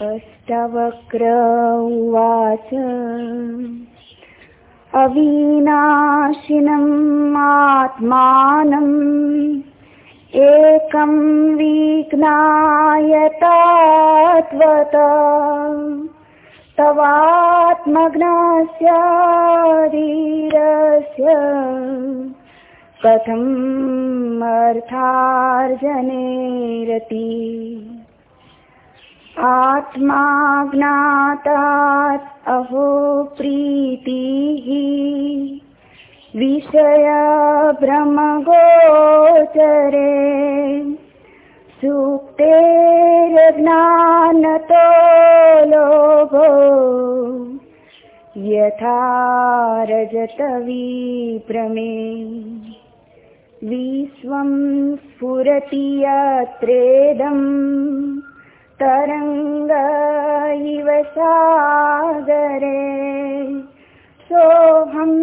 अष्टवक्र उवाच अविनाशिनम् आत्मानम् एकं विज्ञायतात्त्वत कथम् अर्थार्जने अर्थार्जनेरति। आत्मा ज्ञातात् अहो प्रीतिः। विषयभ्रमगोचरे सुप्तेर्ज्ञानतो लोभो। यथा रजतविप्रमे विश्वं स्फुरति यत्रेदम् तरङ्ग इव सागरे सोऽहम्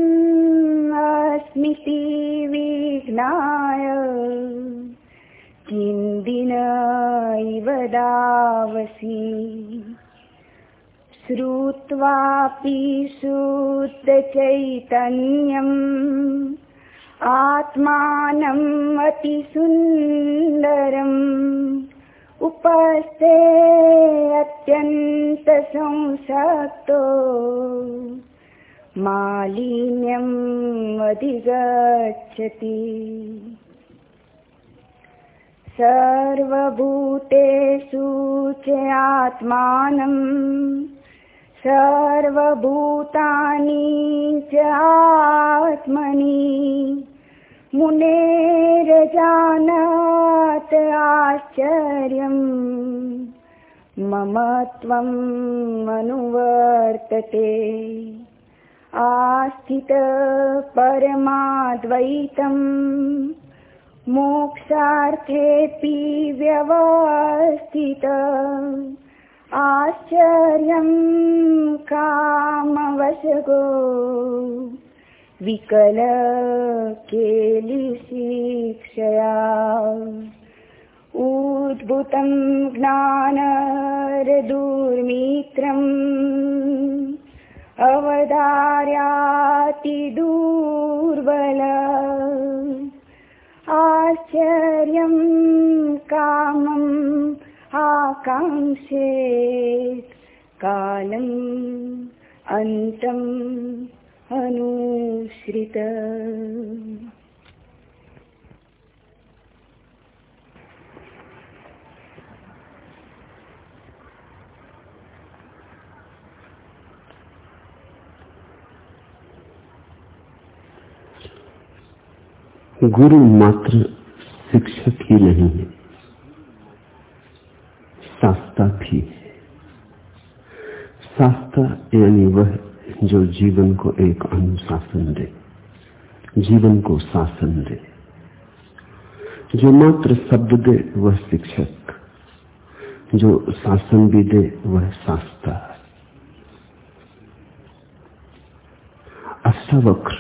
अस्मिति विघ्नाय किन्दिन इव दावसि। श्रुत्वापि शुद्धचैतन्यम् आत्मानम् अतिसुन्दरम् उपस्थे अत्यन्तसंसक्तो मालिन्यम् अधिगच्छति। सर्वभूतेषु च आत्मानम् सर्वभूतानि च आत्मनि मुनेरजानात् आश्चर्यम्। मम त्वम् अनुवर्तते आस्थित परमाद्वैतम्। मोक्षार्थेऽपि व्यवस्थित। आश्चर्यं कामवशगो विकलकेलिशिक्षया। उद्भूतं ज्ञानरदूर्मित्रम् अवदार्यातिदूर्बल आश्चर्यं कामम् आकाङ्क्षेत् कालम् अन्तम् अनुश्रित। गुरु मात्र शिक्षक ही नहीं है शास्ता भी शास्ता यानी वह जो जीवन को एक अनुशासन दे, जीवन को शासन दे। जो मात्र शब्द दे, वह शिक्षक। जो शासन भी दे, वह शास्ता अष्टावक्र।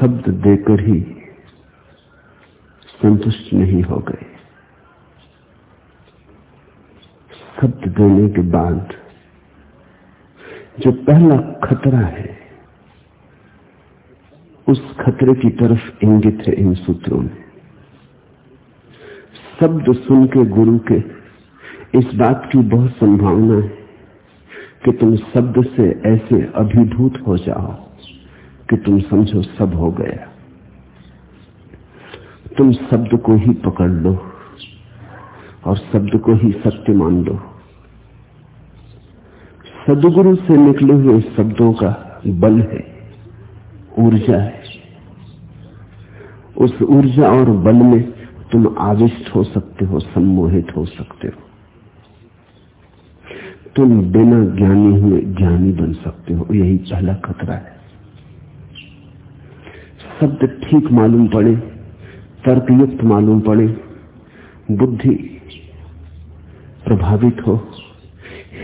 शब्द देकर ही संतुष्ट नहीं हो गए। शब्द देने के बाद जो पहला खतरा है, उस खतरे की तरफ़ इंगित है इन सूत्रों में। शब्द सुन के गुरु के इस बात की बहुत संभावना है कि तुम शब्द से ऐसे अभिभूत हो जाओ कि तुम समझो सब हो गया। तुम शब्द को ही पकड़ लो और शब्द को ही सत्य मान लो। सदगुरु से निकले हुए शब्दों का बल है, ऊर्जा है। उस ऊर्जा और बल में तुम आविष्ट हो सकते हो, सम्मोहित हो सकते हो। तुम बिना ज्ञानी हुए ज्ञानी बन सकते हो, यही पहला खतरा है। शब्द ठीक मालूम पड़े, तर्कयुक्त मालूम पड़े, बुद्धि प्रभावित हो,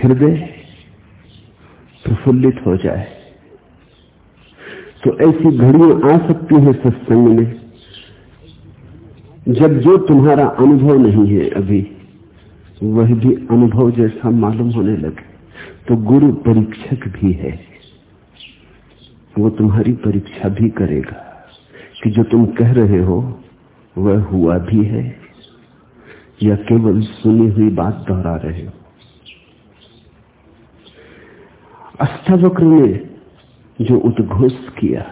हृदय प्रफुल्लित हो जाए। तो ऐसी घड़ियाँ आ सकती है सत्संग में। जब जो तुम्हारा अनुभव नहीं है अभी, वह भी अनुभव जैसा मालूम होने लगे। तो गुरु परीक्षक भी है। वो तुम्हारी परीक्षा भी करेगा। कि जो तुम कह रहे हो, वह हुआ भी है। या केवल सुनी हुई बात दोहरा रहे हो। अष्टावक्र ने जो उद्घोष किया।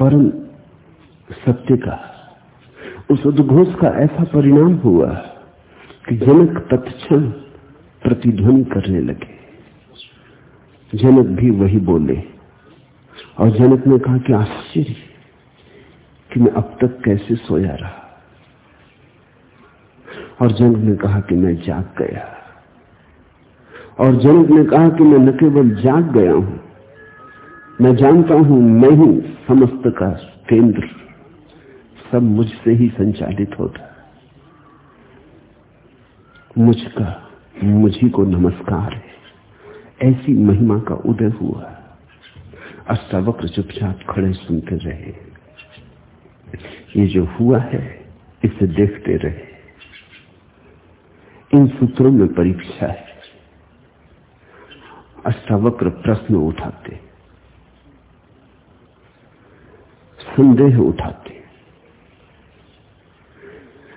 परम सत्य का, उस उद्घोष का ऐसा परिणाम हुआ कि जनक तत्क्षण प्रतिध्वनि करने लगे। जनक भी वही बोले और जनक ने कहा कि आश्चर्य कि मैं अब तक कैसे सोया रहा। और जनक ने कहा कि मैं जाग गया। और जनक ने कहा कि मैं न केवल जाग गया हूँ, मैं जानता हूँ मैं ही समस्त का केंद्र सब मुझसे ही संचालित होता मुझका, मुझी को नमस्कार है। ऐसी महिमा का उदय हुआ। अष्टावक्र चुपचाप खड़े सुनते रहे। ये जो हुआ है, इसे देखते रहे। इन सूत्रों में परीक्षा है। अष्टावक्र प्रश्न उठाते। संदेह उठाते।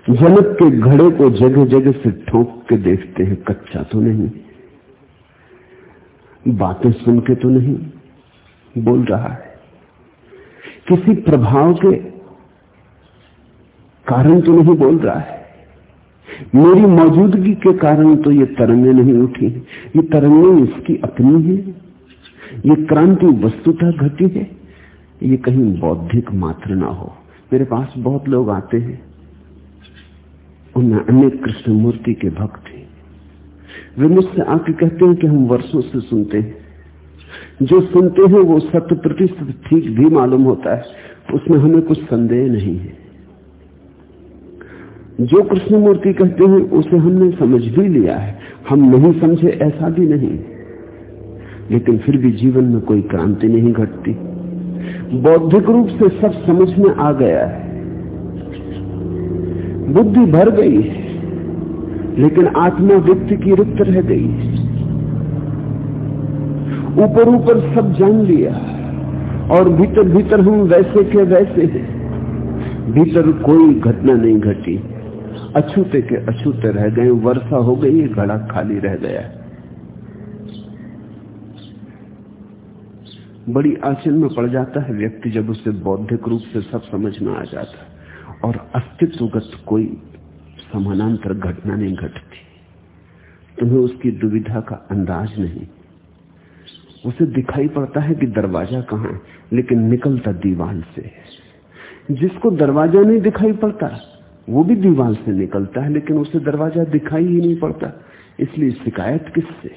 जनक के घड़े को जगह जगह से ठोक के देखते हैं, कच्चा तो नहीं। बातें सुन के तो नहीं, बोल रहा है। किसी प्रभाव के कारण तो नहीं बोल रहा है। मेरी मौजूदगी के कारण तो ये तरंगे नहीं उठी ये तरंगे इसकी अपनी है। ये क्रांति वस्तुतः घटी है। ये कहीं बौद्धिक मात्र ना हो। मेरे पास बहुत लोग आते हैं। उनमें अनेक कृष्ण मूर्ति के भक्त हैं। वे मुझसे आके कहते हैं कि हम वर्षों से सुनते हैं। जो सुनते हैं वो शत प्रतिशत ठीक भी मालूम होता है। उसमें हमें कुछ संदेह नहीं है। जो कृष्ण मूर्ति कहते हैं, उसे हमने समझ भी लिया है। हम नहीं समझे, ऐसा भी नहीं। लेकिन फिर भी जीवन में कोई क्रांति नहीं घटती। बौद्धिक रूप से सब समझ में आ गया है। बुद्धि भर गई है, लेकिन आत्मा व्यक्ति की रिक्त रह गई ऊपर ऊपर सब जान लिया और भीतर भीतर हम वैसे के वैसे हैं। भीतर कोई घटना नहीं घटी। अछूते के अछूते रह गए, वर्षा हो गई घड़ा खाली रह गया बड़ी आचन में पड़ जाता है व्यक्ति जब उसे बौद्धिक रूप से सब समझ में आ जाता है, और अस्तित्वगत कोई समानांतर घटना नहीं घटती। तुम्हें उसकी दुविधा का अंदाज नहीं। उसे दिखाई पड़ता है कि दरवाज़ा कहाँ है, लेकिन निकलता दीवार से जिसको दरवाज़ा नहीं दिखाई पड़ता वो भी दीवार से निकलता है, लेकिन उसे दरवाज़ा दिखाई ही नहीं पड़ता। इसलिए शिकायत किससे?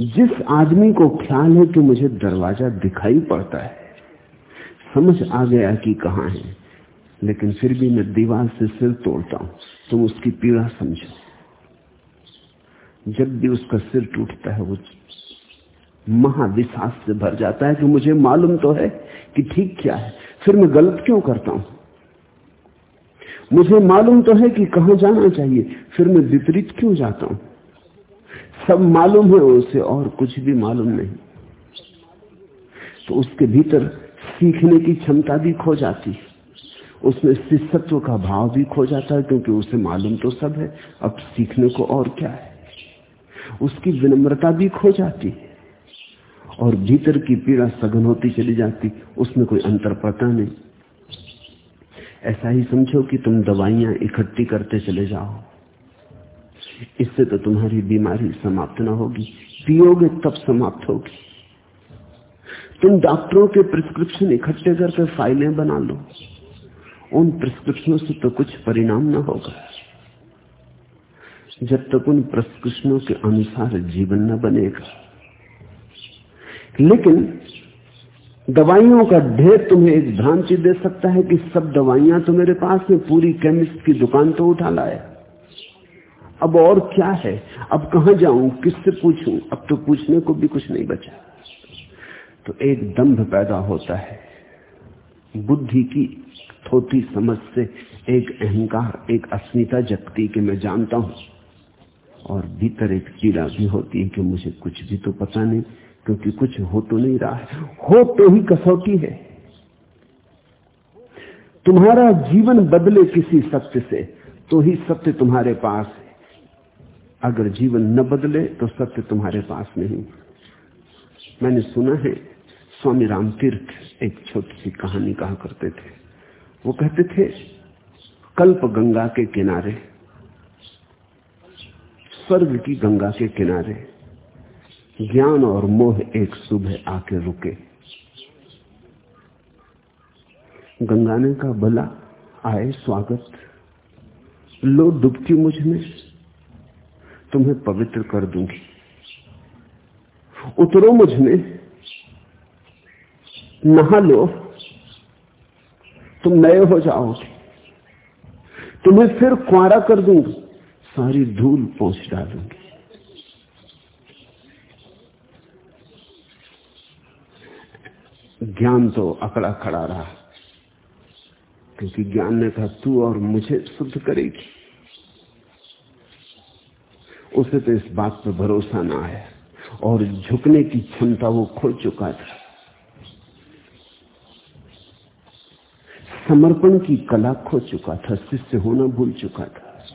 जिस आदमी को ख्याल है कि मुझे दरवाज़ा दिखाई पड़ता है, समझ आ गया कि कहाँ है, लेकिन फिर भी मैं दीवार से सिर तोड़ता हूँ, तुम उसकी पीड़ा समझो। जब भी उसका सिर टूटता है, वो महाविश्वास से भर जाता है कि मुझे मालूम तो है कि ठीक क्या है। फिर मैं गलत क्यों करता हूँ? मुझे मालूम तो है कि कहा जाना चाहिए। फिर मैं विपरीत क्यों जाता हूँ? सब मालूम है, उसे और कुछ भी मालूम नहीं। तो उसके भीतर सीखने की क्षमता भी खो जाती उसमें शिष्यत्व का भाव भी खो जाता है, क्योंकि उसे मालूम तो सब है। अब सीखने को और क्या है? उसकी विनम्रता भी खो जाती है। और भीतर की पीड़ा सघन होती चली जाती, उसमें कोई अंतर पड़ता नहीं। ऐसा ही समझो कि तुम दवाइयाँ इकट्ठी करते चले जाओ। इससे तो तुम्हारी बीमारी समाप्त ना होगी, पियोगे तब समाप्त होगी। तुम डॉक्टरों के प्रिस्क्रिप्शन इकट्ठे करके फाइलें बना लो, उन प्रिस्क्रिप्शनों से तो कुछ परिणाम ना होगा। जब तक उन प्रिस्क्रिप्शनों के अनुसार जीवन न बनेगा। लेकिन दवाइयों का ढेर तुम्हें एक भ्रांति दे सकता है कि सब दवाइयाँ तो मेरे पास है, पूरी केमिस्ट की दुकान तो उठा लाया अब और क्या है? अब कहा जाऊँ? किससे पूछूँ? अब तो पूछने को भी कुछ नहीं बचा। तो एक दंभ पैदा होता है। बुद्धि की थोती समझ से एक अहंकार, एक अस्मिता जगती कि मैं जानता हूँ। और भीतर एक पीड़ा भी होती है कि मुझे कुछ भी तो पता नहीं। क्योंकि कुछ हो तो नहीं रहा है। हो तो ही कसौटी है। तुम्हारा जीवन बदले किसी सत्य से तो ही सत्य तुम्हारे पास है। अगर जीवन न बदले तो सत्य तुम्हारे पास नहीं। मैंने सुना है, स्वामी राम तीर्थ एक छोटी सी कहानी कहा करते थे। वो कहते थे, कल्प गंगा के किनारे, स्वर्ग की गंगा के किनारे। ज्ञान और मोह एक सुबह आके रुके। गंगा ने का भला, आए, स्वागत। लो डुबकी मुझमें, तुम्हें पवित्र कर दूँगी। उतरो मुझमें, नहा लो। तुम नए हो जाओगे। तुम्हें फिर कुआरा कर दूँगी। सारी धूल पहुँच डालूँगी। ज्ञान तो अकड़ा खड़ा रहा। क्योंकि ज्ञान ने कहा, तू और मुझे शुद्ध करेगी। उसे तो इस बात पर भरोसा ना आया और झुकने की क्षमता वो खो चुका था। समर्पण की कला खो चुका था, शिष्य होना भूल चुका था।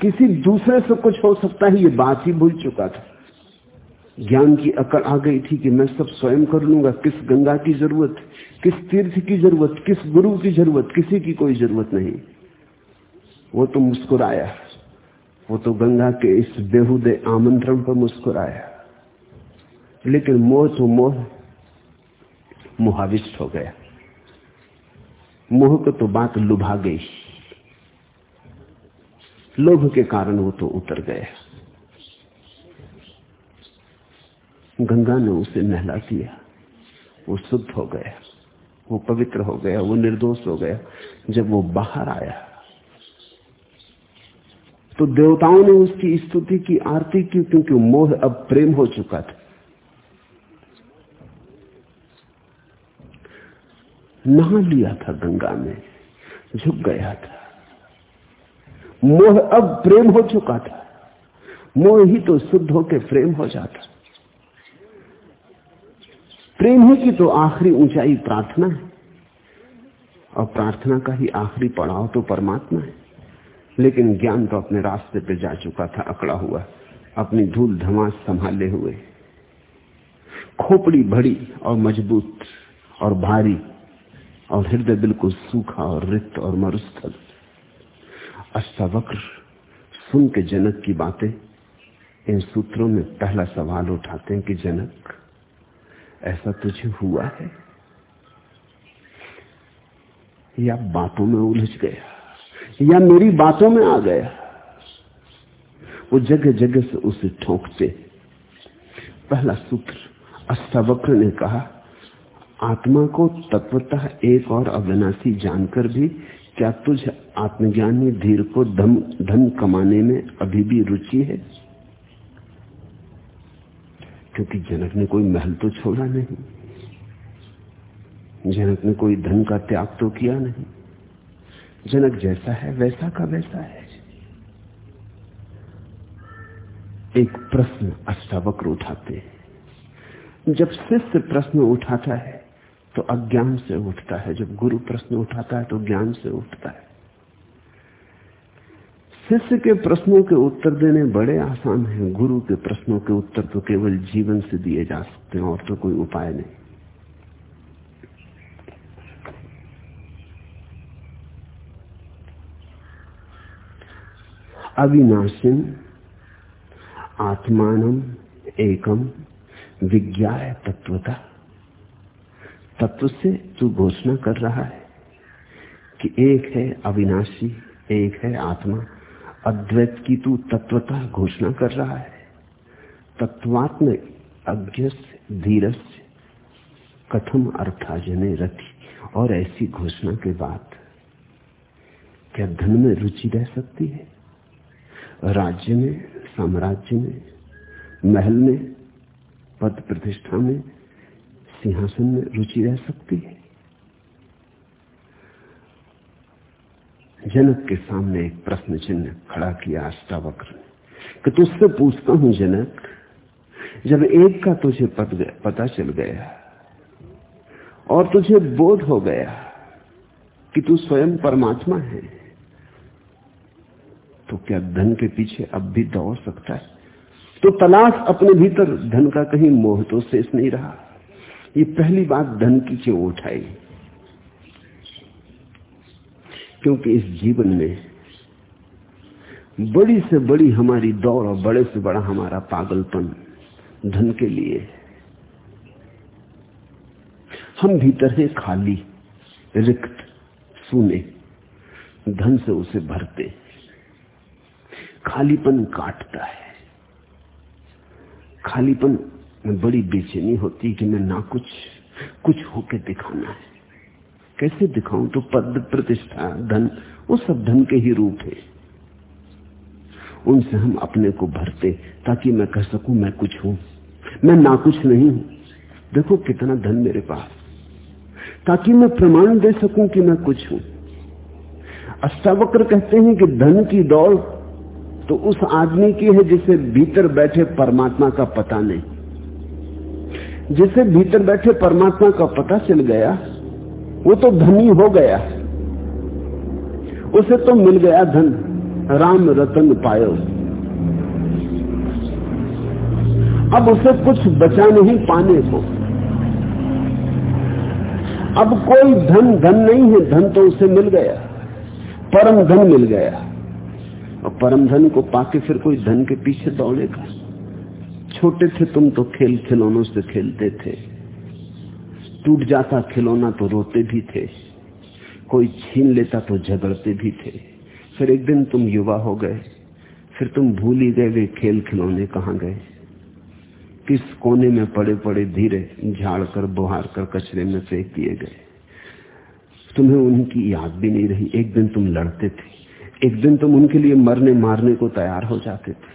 किसी दूसरे से कुछ हो सकता है, ये बात ही भूल चुका था। ज्ञान की अकड़ आ गई थी कि मैं सब स्वयं कर लूँगा। किस गंगा की ज़रूरत, किस तीर्थ की ज़रूरत, किस गुरु की ज़रूरत, किसी की कोई ज़रूरत नहीं। वो तो मुस्कुराया। वो तो गंगा के इस बेहुदे आमंत्रण पर मुस्कुराया। लेकिन मोह तो मोह, मोहाविष्ट हो गया। मोह को तो बात लुभा गई। लोभ के कारण वो तो उतर गया। गंगा ने उसे नहला दिया। वो शुद्ध हो गया। वो पवित्र हो गया। वो निर्दोष हो गया। जब वो बाहर आया तो देवताओं ने उसकी स्तुति की, आरती की, क्योंकि मोह अब प्रेम हो चुका था। नहा लिया था गंगा में। झुक गया था। मोह अब प्रेम हो चुका था। मोह ही तो शुद्ध होकर प्रेम हो जाता। प्रेम ही की तो आखिरी ऊंचाई प्रार्थना है? और प्रार्थना का ही आखिरी पड़ाव तो परमात्मा है। लेकिन ज्ञान तो अपने रास्ते पे जा चुका था, अकड़ा हुआ। अपनी धूल धमास संभाले हुए। खोपड़ी बड़ी और मज़बूत और भारी और हृदय बिल्कुल सूखा और रिक्त और मरुस्थल। अष्टावक्र सुन के जनक की बातें। इन सूत्रों में पहला सवाल उठाते हैं कि जनक ऐसा तुझे हुआ है? या बातों में उलझ गया? या मेरी बातों में आ गया? वो जगह जगह से उसे ठोंकते। पहला सूत्र अष्टावक्र ने कहा, आत्मा को तत्वतः एक और अविनाशी जानकर भी क्या तुझ आत्मज्ञानी धीर को धन धन कमाने में अभी भी रुचि है? क्योंकि जनक ने कोई महल तो छोड़ा नहीं। जनक ने कोई धन का त्याग तो किया नहीं। जनक जैसा है, वैसा का वैसा है। एक प्रश्न अष्टावक्र उठाते हैं। जब शिष्य प्रश्न उठाता है तो अज्ञान से उठता है। जब गुरु प्रश्न उठाता है तो ज्ञान से उठता है। शिष्य के प्रश्नों के उत्तर देने बड़े आसान हैं। गुरु के प्रश्नों के उत्तर तो केवल जीवन से दिए जा सकते हैं, और तो कोई उपाय नहीं। अविनाशिन आत्मान एकम विज्ञा तत्वता। तत्व से तू घोषणा कर रहा है कि एक है अविनाशी, एक है आत्मा। अद्वैत की तू तत्वता घोषणा कर रहा है। तत्वात्म अज्ञ धीरज कथम अर्थाजने रथी और ऐसी घोषणा के बाद क्या धन में रुचि रह सकती है? राज्य में, साम्राज्य में, महल में, पद प्रतिष्ठा में, सिंहासन में रुचि रह सकती है? जनक के सामने एक प्रश्न चिन्ह खड़ा किया अष्टावक्र ने। कि तुझसे पूछता हूँ जनक, जब एक का तुझे पता चल गया और तुझे बोध हो गया कि तू स्वयं परमात्मा है तो क्या धन के पीछे अब भी दौड़ सकता है? तो तलाश अपने भीतर, धन का कहीं मोह तो शेष नहीं रहा। ये पहली बात धन की क्यों उठाई क्योंकि इस जीवन में बड़ी से बड़ी हमारी दौड़ और बड़े से बड़ा हमारा पागलपन धन के लिए, हम भीतर हैं खाली, रिक्त, सुने, धन से उसे भरते। खालीपन काटता है। खालीपन में बड़ी बेचैनी होती कि मैं ना कुछ कुछ होके दिखाना है। कैसे दिखाऊँ? तो पद प्रतिष्ठा, धन, वो सब धन के ही रूप है। उनसे हम अपने को भरते, ताकि मैं कह सकूँ, मैं कुछ हूँ। मैं ना कुछ नहीं हूँ। देखो कितना धन मेरे पास। ताकि मैं प्रमाण दे सकूँ कि मैं कुछ हूँ। अष्टावक्र कहते हैं कि धन की दौड़ तो उस आदमी की है जिसे भीतर बैठे परमात्मा का पता नहीं। जिसे भीतर बैठे परमात्मा का पता चल गया वो तो धनी हो गया। उसे तो मिल गया धन। राम रतन पायो। अब उसे कुछ बचा नहीं पाने को। अब कोई धन धन नहीं है, धन तो उसे मिल गया। परम धन मिल गया। और परम धन को पाके फिर कोई धन के पीछे दौड़ेगा। छोटे थे तुम तो खेल खिलौनों से खेलते थे। टूट जाता खिलौना तो रोते भी थे। कोई छीन लेता तो झगड़ते भी थे। फिर एक दिन तुम युवा हो गए। फिर तुम भूल ही गए वे खेल खिलौने कहाँ गए। किस कोने में पड़े पड़े धीरे झाड़ कर बुहार कर कचरे में फेंक दिए गए। तुम्हें उनकी याद भी नहीं रही। एक दिन तुम लड़ते थे। एक दिन तुम उनके लिए मरने मारने को तैयार हो जाते थे।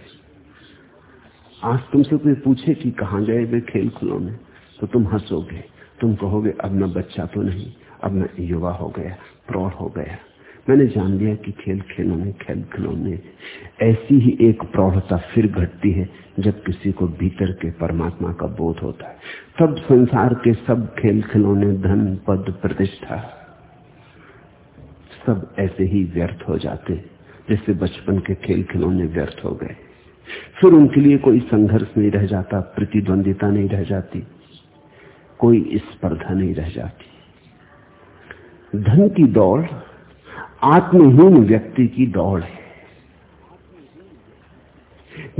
आज तुमसे कोई पूछे कि कहाँ गए वे खेल खिलौने? तो तुम हंसोगे। तुम कहोगे, अब मैं बच्चा तो नहीं, अब मैं युवा हो गया, प्रौढ़ हो गया। मैंने जान लिया कि खेल खिलौने खेल खिलौने, ऐसी ही एक प्रौढ़ता फिर घटती है जब किसी को भीतर के परमात्मा का बोध होता है। तब संसार के सब खेल खिलौने, धन, पद, प्रतिष्ठा, सब ऐसे ही व्यर्थ हो जाते जैसे बचपन के खेल खिलौने व्यर्थ हो गए। फिर उनके लिए कोई संघर्ष नहीं रह जाता, प्रतिद्वंदिता नहीं रह जाती। कोई स्पर्धा नहीं रह जाती। धन की दौड़ आत्महीन व्यक्ति की दौड़ है।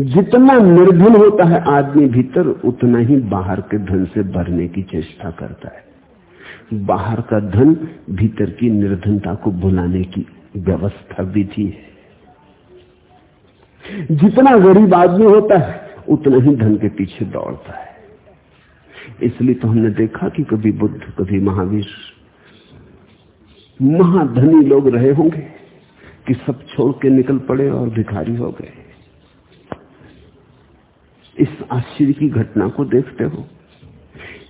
जितना निर्धन होता है आदमी भीतर, उतना ही बाहर के धन से भरने की चेष्टा करता है। बाहर का धन भीतर की निर्धनता को भुलाने की व्यवस्था विधि है। जितना गरीब आदमी होता है, उतना ही धन के पीछे दौड़ता है। इसलिए तो हमने देखा कि कभी बुद्ध, कभी महावीर, महाधनी लोग रहे होंगे कि सब छोड़ के निकल पड़े और भिखारी हो गए। इस आश्चर्य की घटना को देखते हो।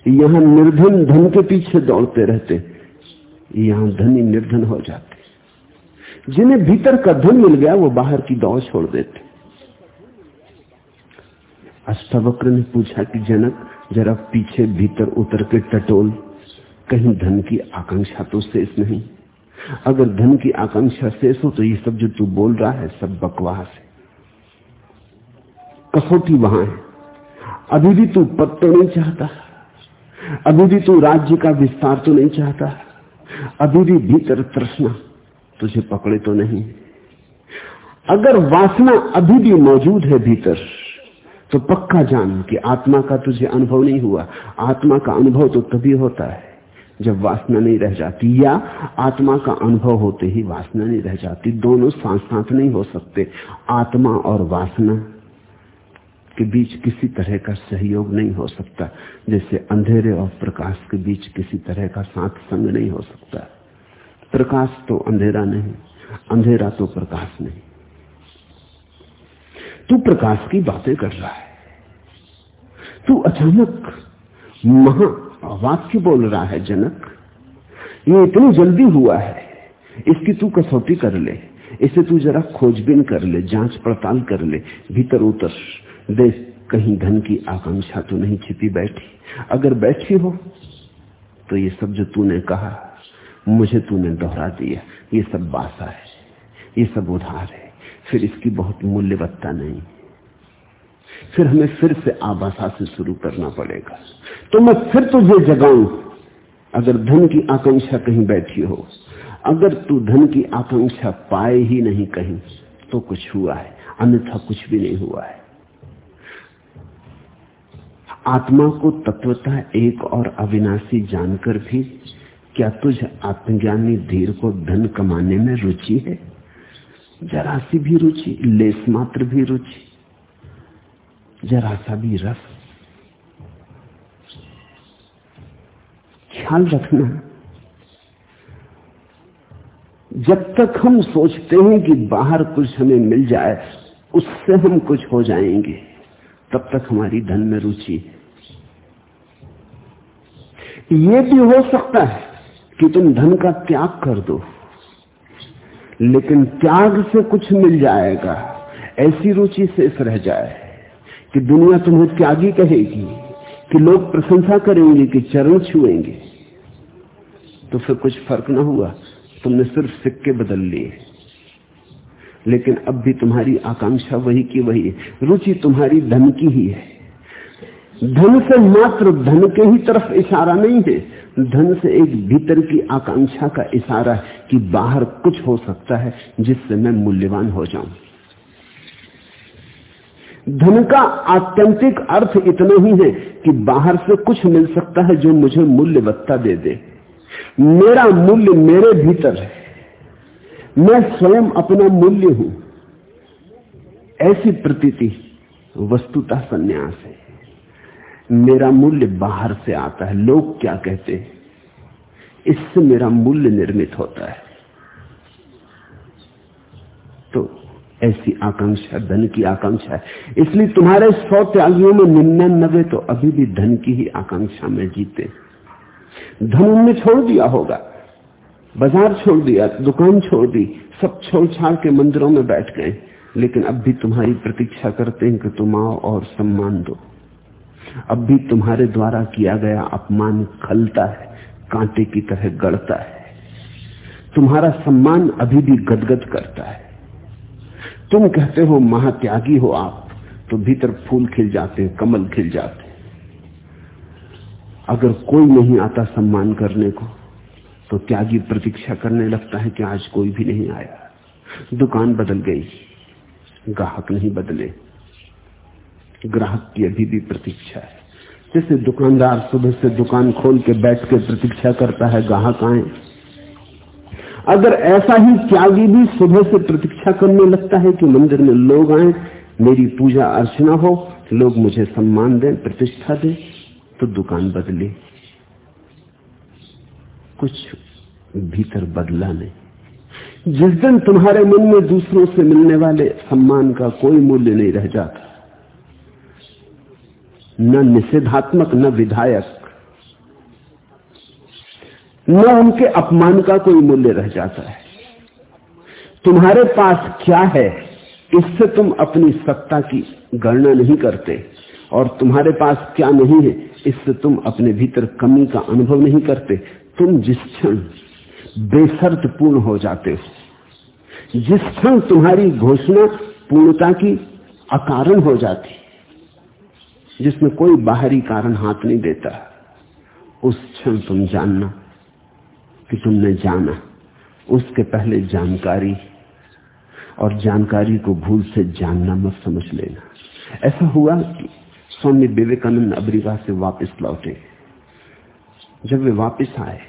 यहाँ निर्धन धन के पीछे दौड़ते रहते, यहाँ धनी निर्धन हो जाते। जिन्हें भीतर का धन मिल गया, वो बाहर की दौड़ छोड़ देते। अष्टावक्र ने पूछा कि जनक जरा पीछे भीतर उतर के टटोल। कहीं धन की आकांक्षा तो शेष नहीं। अगर धन की आकांक्षा शेष हो तो ये सब जो तू बोल रहा है, सब बकवास है। कसौटी वहाँ है। अभी भी तू पद तो नहीं चाहता। अभी भी तू राज्य का विस्तार तो नहीं चाहता। अभी भी भीतर तृष्णा तुझे पकड़े तो नहीं। अगर वासना अभी भी मौजूद है भीतर तो पक्का जान कि आत्मा का तुझे अनुभव नहीं हुआ। आत्मा का अनुभव तो तभी होता है जब वासना नहीं रह जाती, या आत्मा का अनुभव होते ही वासना नहीं रह जाती। दोनों साथ साथ नहीं हो सकते। आत्मा और वासना के बीच किसी तरह का सहयोग नहीं हो सकता, जैसे अंधेरे और प्रकाश के बीच किसी तरह का साथ संग नहीं हो सकता। प्रकाश तो अंधेरा नहीं, अंधेरा तो प्रकाश नहीं। तू प्रकाश की बातें कर रहा है। तू अचानक महा वाक्य बोल रहा है, जनक। ये इतनी जल्दी हुआ है, इसकी तू कसौटी कर ले, इसे तू जरा खोजबीन कर ले, जाँच पड़ताल कर ले, भीतर उतर। देख, कहीं धन की आकांक्षा तो नहीं छिपी बैठी। अगर बैठी हो तो ये सब जो तूने कहा, मुझे तूने दोहरा दिया। ये सब बासा है, ये सब उधार है। फिर इसकी बहुत मूल्यवत्ता नहीं। फिर हमें फिर से आबासा से शुरू करना पड़ेगा। तो मैं फिर तुझे जगाऊं, अगर धन की आकांक्षा कहीं बैठी हो, अगर तू धन की आकांक्षा पाए ही नहीं कहीं तो कुछ हुआ है, अन्यथा कुछ भी नहीं हुआ है। आत्मा को तत्वता एक और अविनाशी जानकर भी, क्या तुझ आत्मज्ञानी धीर को धन कमाने में रुचि है? जरा सी भी रुचि, लेस मात्र भी रुचि, जरा सा भी रस। ख्याल रखना, जब तक हम सोचते हैं कि बाहर कुछ हमें मिल जाए, उससे हम कुछ हो जाएँगे, तब तक हमारी धन में रुचि। ये भी हो सकता है कि तुम धन का त्याग कर दो। लेकिन त्याग से कुछ मिल जाएगा। ऐसी रुचि शेष रह जाए कि दुनिया तुम्हें त्यागी कहेगी, कि लोग प्रशंसा करेंगे, कि चरण छुएँगे। तो फिर कुछ फ़र्क ना हुआ। तुमने सिर्फ़ सिक्के बदल लिए। लेकिन अब भी तुम्हारी आकांक्षा वही की वही है। रुचि तुम्हारी धन की ही है। धन से मात्र धन के ही तरफ़ इशारा नहीं है। धन से एक भीतर की आकांक्षा का इशारा है कि बाहर कुछ हो सकता है जिससे मैं मूल्यवान हो जाऊँ। धन का आत्यंतिक अर्थ इतना ही है कि बाहर से कुछ मिल सकता है जो मुझे मूल्यवत्ता दे दे। मेरा मूल्य मेरे भीतर है। मैं स्वयं अपना मूल्य हूँ। ऐसी प्रतीति वस्तुतः संन्यास है। मेरा मूल्य बाहर से आता है। लोग क्या कहते हैं? इससे मेरा मूल्य निर्मित होता है। तो ऐसी आकांक्षा, धन की आकांक्षा है। इसलिए तुम्हारे सौ त्यागियों में निन्यानबे तो अभी भी धन की ही आकांक्षा में जीते। धन उनने छोड़ दिया होगा। बाज़ार छोड़ दिया, दुकान छोड़ दी, सब छोड़ छाड़ के मंदिरों में बैठ गए। लेकिन अब भी तुम्हारी प्रतीक्षा करते हैं कि तुम आओ और सम्मान दो। अब भी तुम्हारे द्वारा किया गया अपमान खलता है, कांटे की तरह गड़ता है। तुम्हारा सम्मान अभी भी गदगद करता है। तुम कहते हो, महात्यागी हो आप तो भीतर फूल खिल जाते हैं कमल खिल जाते। हैं अगर कोई नहीं आता सम्मान करने को तो त्यागी प्रतीक्षा करने लगता है कि आज कोई भी नहीं आया। दुकान बदल गई, ग्राहक नहीं बदले। ग्राहक की अभी भी प्रतीक्षा है। जैसे दुकानदार सुबह से दुकान खोल के बैठ के प्रतीक्षा करता है, ग्राहक आए। अगर ऐसा ही त्यागी भी सुबह से प्रतीक्षा करने लगता है कि मंदिर में लोग आए, मेरी पूजा अर्चना हो लोग मुझे सम्मान दें, प्रतिष्ठा दें तो दुकान बदले। कुछ भीतर बदला नहीं। जिस दिन तुम्हारे मन में दूसरों से मिलने वाले सम्मान का कोई मूल्य नहीं रह जाता न निषेधात्मक, न विधायक। न उनके अपमान का कोई मूल्य रह जाता है। तुम्हारे पास क्या है, इससे तुम अपनी सत्ता की गणना नहीं करते, और तुम्हारे पास क्या नहीं है, इससे तुम अपने भीतर कमी का अनुभव नहीं करते। तुम जिस क्षण बेसर्त पूर्ण हो जाते हो, जिस क्षण तुम्हारी घोषणा पूर्णता की अकारण हो जाती जिसमें कोई बाहरी कारण हाथ नहीं देता। उस क्षण तुम जानना कि तुमने जाना। उसके पहले जानकारी और जानकारी को भूल से जानना मत समझ लेना। ऐसा हुआ कि स्वामी विवेकानंद अमेरिका से वापस लौटे। जब वे वापस आए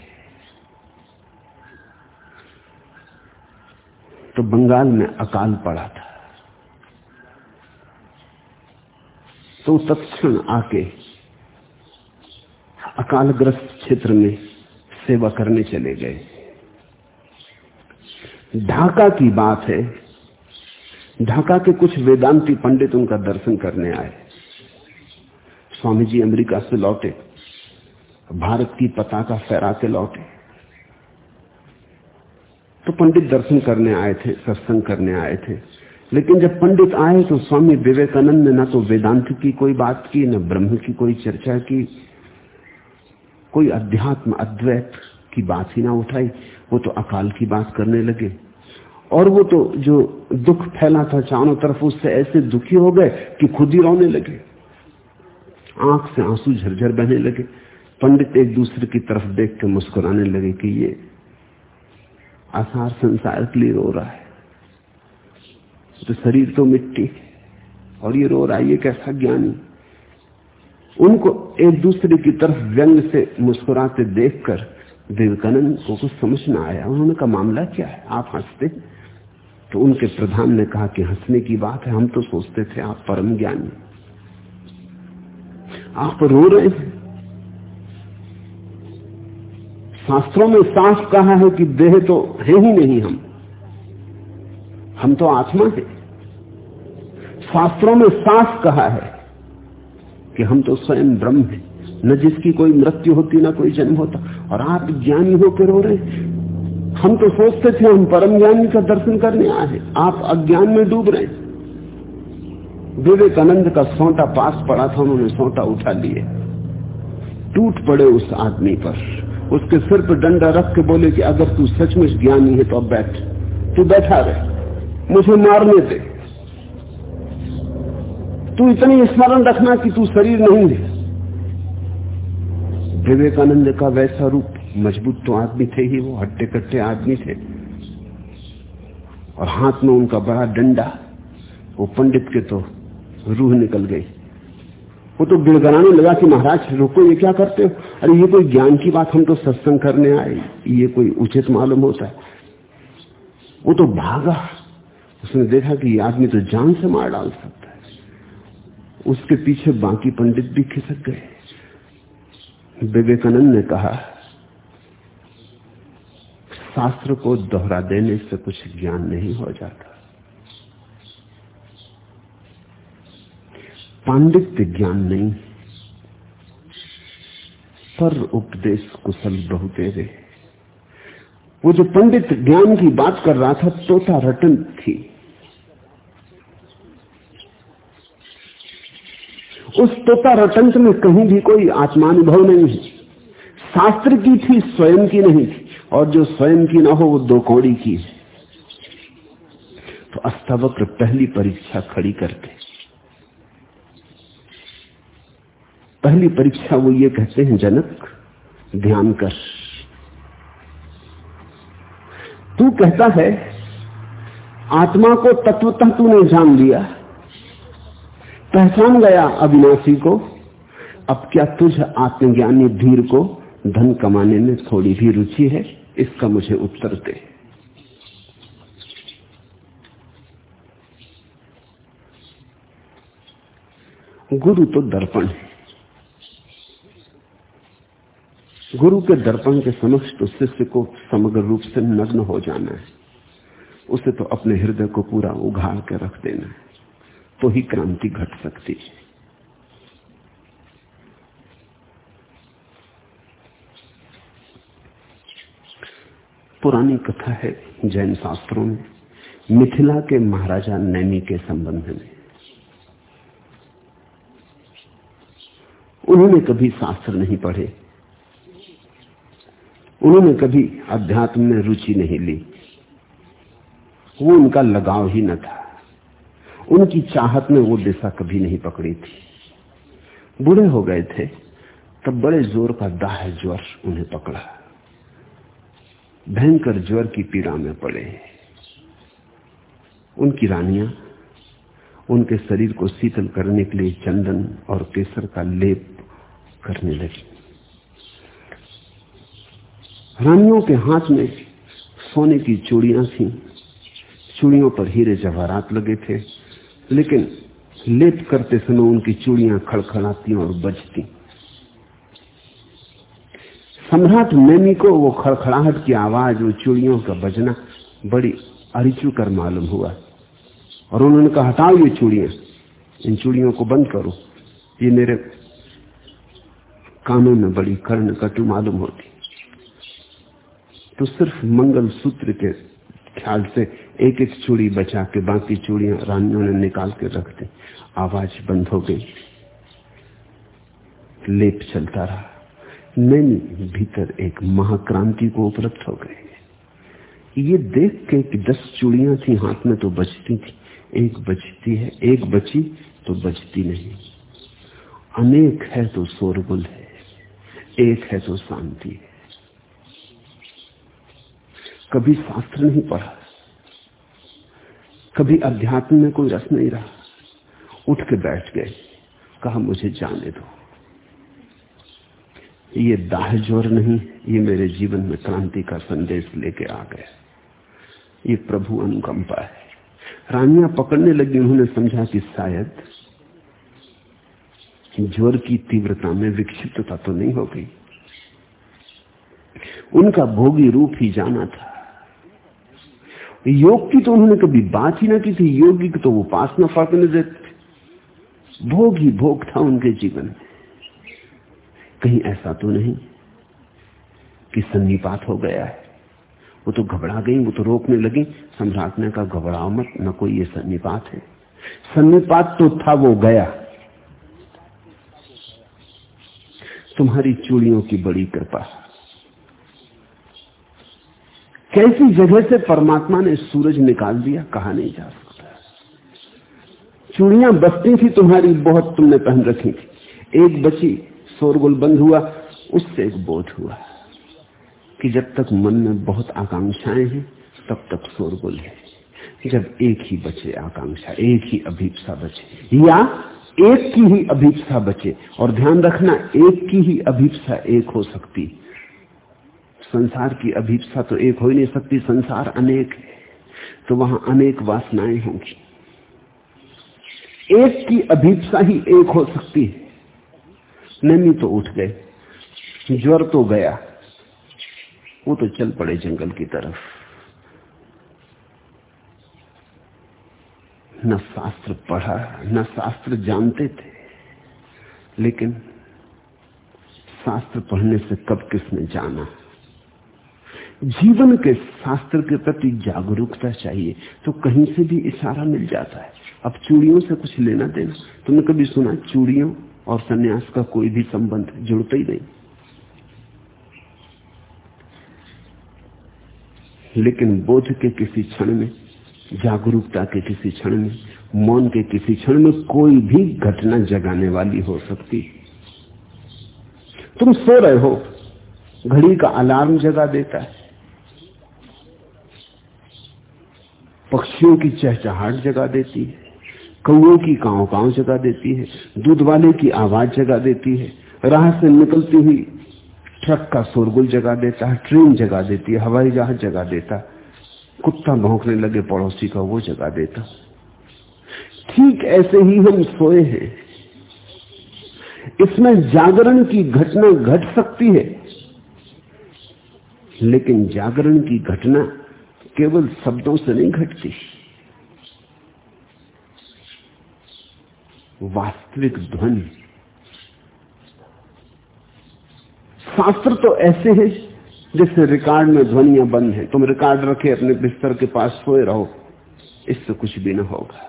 तो बंगाल में अकाल पड़ा था। तो तत्क्षण आके अकालग्रस्त क्षेत्र में सेवा करने चले गए। ढाका की बात है। ढाका के कुछ वेदांती पंडित उनका दर्शन करने आए। स्वामी जी अमेरिका से लौटे। भारत की पताका फहरा के लौटे। तो पंडित दर्शन करने आए थे, सत्संग करने आए थे। लेकिन जब पंडित आए तो स्वामी विवेकानंद ने ना तो वेदांत की कोई बात की, न ब्रह्म की कोई चर्चा की, कोई अध्यात्म अद्वैत की बात ही ना उठाई, वो तो अकाल की बात करने लगे। और वो तो जो दुख फैला था चारों तरफ़, उससे ऐसे दुखी हो गए कि खुद ही रोने लगे। आँख से आँसू झरझर बहने लगे। पंडित एक दूसरे की तरफ़ देख के मुस्कुराने लगे कि ये आसार संसार के लिए रो रहा है। तो शरीर तो मिट्टी और ये रो रहा है, ये कैसा ज्ञानी? उनको एक दूसरे की तरफ़ व्यंग से मुस्कुराते देखकर विवेकानंद को कुछ समझ ना आया। उन्होंने कहा, मामला क्या है? आप हँसते? तो उनके प्रधान ने कहा कि, हंसने की बात है, हम तो सोचते थे आप परम ज्ञानी आप रो रहे हैं। शास्त्रों में साफ़ कहा है कि देह तो है ही नहीं हम। हम तो आत्मा है। शास्त्रों में साफ़ कहा है कि हम तो स्वयं ब्रह्म है। न जिसकी कोई मृत्यु होती, ना कोई जन्म होता। और आप ज्ञानी होकर रो रहे हम तो सोचते थे हम परम ज्ञानी का दर्शन करने आए हैं। आप अज्ञान में डूब रहे विवेकानंद का सोटा पास पड़ा था, उन्होंने सोटा उठा लिए। टूट पड़े उस आदमी पर। उसके सिर पर डंडा रख के बोले कि अगर तू सचमुच ज्ञानी है तो अब बैठ। तू बैठा रहे। मुझे मारने दे। तू इतनी स्मरण रखना कि तू शरीर नहीं है विवेकानंद का वैसा रूप मज़बूत तो आदमी थे ही, वो हट्टे कट्टे आदमी थे। और हाथ में उनका बड़ा डंडा, वो पंडित के तो रूह निकल गई। वो तो गिड़गड़ाने लगा कि महाराज, रुको, ये क्या करते हो? अरे, ये कोई ज्ञान की बात हम तो सत्संग करने आए। ये कोई उचित मालूम होता है। वो तो भागा। उसने देखा कि आदमी तो जान से मार डाल सकता है। उसके पीछे बाकी पंडित भी खिसक गए। विवेकानंद ने कहा, शास्त्र को दोहरा देने से कुछ ज्ञान नहीं हो जाता। पांडित्य ज्ञान नहीं, पर उपदेश कुशल बहुतेरे वो जो पंडित ज्ञान की बात कर रहा था, तोता रटन थी। उस तोता रटंत में कहीं भी कोई आत्मानुभव नहीं है। शास्त्र की थी, स्वयं की नहीं थी, और जो स्वयं की ना हो, वो दो कौड़ी की है। तो अस्तवक्र पहली परीक्षा खड़ी करते पहली परीक्षा वो ये कहते हैं, जनक, ध्यान कर। तू कहता है, आत्मा को तत्वतः तूने जान लिया। पहचान गया अविनाशी को। अब क्या तुझ आत्मज्ञानी धीर को धन कमाने में थोड़ी भी रुचि है? इसका मुझे उत्तर दे। गुरु तो दर्पण है। गुरु के दर्पण के समक्ष तो शिष्य को समग्र रूप से नग्न हो जाना है। उसे तो अपने हृदय को पूरा उघाड़ के रख देना है। तो ही क्रांति घट सकती है। पुरानी कथा है जैन शास्त्रों में, मिथिला के महाराजा नैनी के संबंध में। उन्होंने कभी शास्त्र नहीं पढ़े। उन्होंने कभी अध्यात्म में रुचि नहीं ली। वो उनका लगाव ही न था। उनकी चाहत में वो दिशा कभी नहीं पकड़ी थी। बूढ़े हो गए थे, तब बड़े ज़ोर का दाह ज्वर उन्हें पकड़ा। भयंकर ज्वर की पीड़ा में पड़े। उनकी रानियाँ, उनके शरीर को शीतल करने के लिए चंदन और केसर का लेप करने लगी। रानियों के हाथ में सोने की चूड़ियाँ थी। चूड़ियों पर हीरे जवाहरात लगे थे। लेकिन लेप करते समय उनकी चूड़ियाँ खड़खड़ाती और बजती। सम्राट नैमी को वो खड़खड़ाहट की आवाज़ वो चूड़ियों का बजना बड़ी अरिचु कर मालूम हुआ। और उन्होंने कहा, हटाओ ये चूड़ियाँ। इन चूड़ियों को बंद करो। ये मेरे कानों में बड़ी कर्ण कटु मालूम होती। तो सिर्फ़ मंगल सूत्र के ख्याल से एक एक चूड़ी बचा के बाकी चूड़ियाँ रानियों ने निकाल के रख दी। आवाज़ बंद हो गई। लेप चलता रहा। नैनी भीतर एक महाक्रांति को उपलब्ध हो गए ये देख के कि दस चूड़ियाँ थी, हाथ में तो बचती थी। एक बचती है, एक बची तो बचती नहीं। अनेक है तो शोरगुल है, एक है तो शांति है। कभी शास्त्र नहीं पढ़ा। कभी अध्यात्म में कोई रस नहीं रहा। उठ के बैठ गए। कहा, मुझे जाने दो। ये दाह ज़ोर नहीं, ये मेरे जीवन में क्रांति का संदेश लेके आ गया। ये प्रभु अनुकंपा है। रानियाँ पकड़ने लगी, उन्होंने समझा कि शायद ज्वर की तीव्रता में विक्षिप्तता तो नहीं हो गई। उनका भोगी रूप ही जाना था। योग की तो उन्होंने कभी बात ही ना की थी, योगी की तो वो पास न फर्कने देते भोग ही भोग था उनके जीवन में। कहीं ऐसा तो नहीं कि सन्निपात हो गया है। वो तो घबरा गई, वो तो रोकने लगी। सम्राट ने कहा, घबराओ मत, न कोई ये सन्निपात है। सन्निपात तो था, वो गया। तुम्हारी चूड़ियों की बड़ी कृपा। कैसी जगह से परमात्मा ने सूरज निकाल दिया, कहा नहीं जा सकता। चूड़ियाँ बसती थी तुम्हारी, बहुत तुमने पहन रखी थी। एक बची, शोरगुल बंद हुआ, उससे एक बोध हुआ कि जब तक मन में बहुत आकांक्षाएँ हैं, तब तक शोरगुल है। जब एक ही बचे आकांक्षा, एक ही अभीपसा बचे, या एक की ही अभीपसा बचे, और ध्यान रखना, एक की ही अभीपसा एक हो सकती संसार की अभीपसा तो एक हो ही नहीं सकती, संसार अनेक है। तो वहाँ अनेक वासनाएँ होंगी। एक की अभीपसा ही एक हो सकती है। नैनी तो उठ गए, ज्वर तो गया, वो तो चल पड़े जंगल की तरफ़। न शास्त्र पढ़ा, न शास्त्र जानते थे, लेकिन शास्त्र पढ़ने से कब किसने जाना? जीवन के शास्त्र के प्रति जागरूकता चाहिए तो कहीं से भी इशारा मिल जाता है। अब चूड़ियों से कुछ लेना देना। तुमने कभी सुना, चूड़ियों और सन्यास का कोई भी संबंध जुड़ता ही नहीं। लेकिन बोध के किसी क्षण में, जागरूकता के किसी क्षण में, मौन के किसी क्षण में कोई भी घटना जगाने वाली हो सकती तुम सो रहे हो, घड़ी का अलार्म जगा देता है। पक्षियों की चहचहाट जगा देती है, कौओं की काव काव जगा देती है, दूध वाले की आवाज़ जगा देती है, राह से निकलती हुई ट्रक का शोरगुल जगा देता है, ट्रेन जगा देती है, हवाई जहाज़ जगा देता कुत्ता भौंकने लगे पड़ोसी का वो जगा देता ठीक ऐसे ही हम सोए हैं। इसमें जागरण की घटना घट सकती है, लेकिन जागरण की घटना केवल शब्दों से नहीं घटती। वास्तविक ध्वनि। शास्त्र तो ऐसे है जैसे रिकॉर्ड में ध्वनियाँ बंद है। तुम रिकॉर्ड रखे, अपने बिस्तर के पास सोए रहो। इससे कुछ भी ना होगा।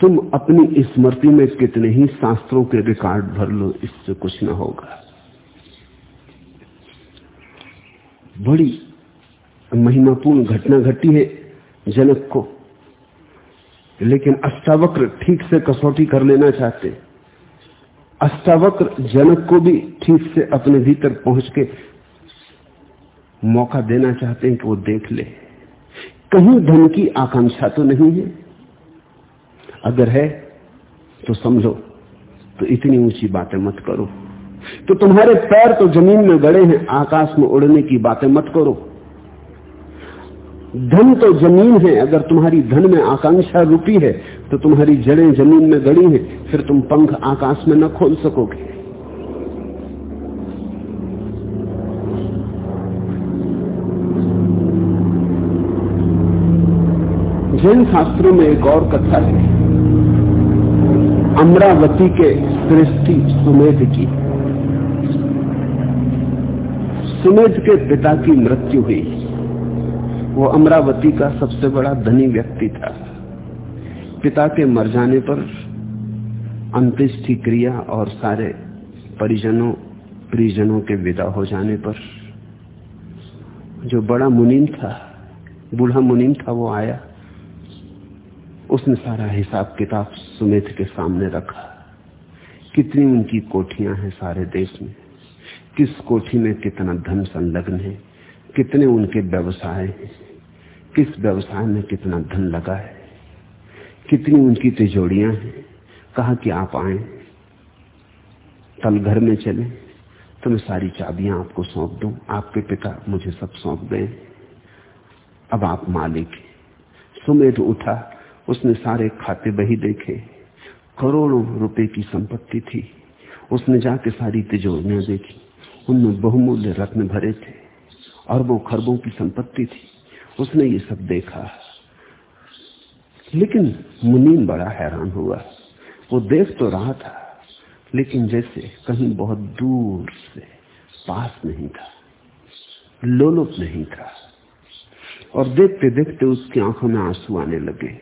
तुम अपनी स्मृति में कितने ही शास्त्रों के रिकॉर्ड भर लो, इससे कुछ ना होगा। बड़ी महिमापूर्ण घटना घटी है जनक को। लेकिन अष्टावक्र ठीक से कसौटी कर लेना चाहते। अष्टावक्र जनक को भी ठीक से अपने भीतर पहुँच के मौका देना चाहते हैं कि वो देख ले। कहीं धन की आकांक्षा तो नहीं है। अगर है तो समझो तो इतनी ऊँची बातें मत करो। तो तुम्हारे पैर तो ज़मीन में गड़े हैं, आकाश में उड़ने की बातें मत करो। धन तो ज़मीन है, अगर तुम्हारी धन में आकांक्षा रूपी है तो तुम्हारी जड़ें ज़मीन में गड़ी हैं, फिर तुम पंख आकाश में न खोल सकोगे। जैन शास्त्रों में एक और कथा है, अमरावती के सृष्टि सुमेध की। सुमेध के पिता की मृत्यु हुई। वो अमरावती का सबसे बड़ा धनी व्यक्ति था। पिता के मर जाने पर अंत्येष्टि क्रिया और सारे परिजनों परिजनों के विदा हो जाने पर जो बड़ा मुनीम था, बूढ़ा मुनीम था वो आया। उसने सारा हिसाब किताब सुमेध के सामने रखा। कितनी उनकी कोठियाँ हैं सारे देश में, किस कोठी में कितना धन संलग्न है। कितने उनके व्यवसाय हैं? किस व्यवसाय में कितना धन लगा है? कितनी उनकी तिजोड़ियाँ हैं? कहा कि आप आए? कल घर में चले तो मैं सारी चाबियाँ आपको सौंप दूँ। आपके पिता मुझे सब सौंप गए अब आप मालिक सुमेध उठा, उसने सारे खाते बही देखे। करोड़ों रुपए की संपत्ति थी। उसने जाके सारी तिजोरियाँ देखी। उनमें बहुमूल्य रत्न भरे थे। अरबों खरबों की संपत्ति थी। उसने ये सब देखा। लेकिन मुनीम बड़ा हैरान हुआ। वो देख तो रहा था, लेकिन जैसे कहीं बहुत दूर से पास नहीं था, लोलुप नहीं था। और देखते देखते उसकी आँखों में आँसू आने लगे।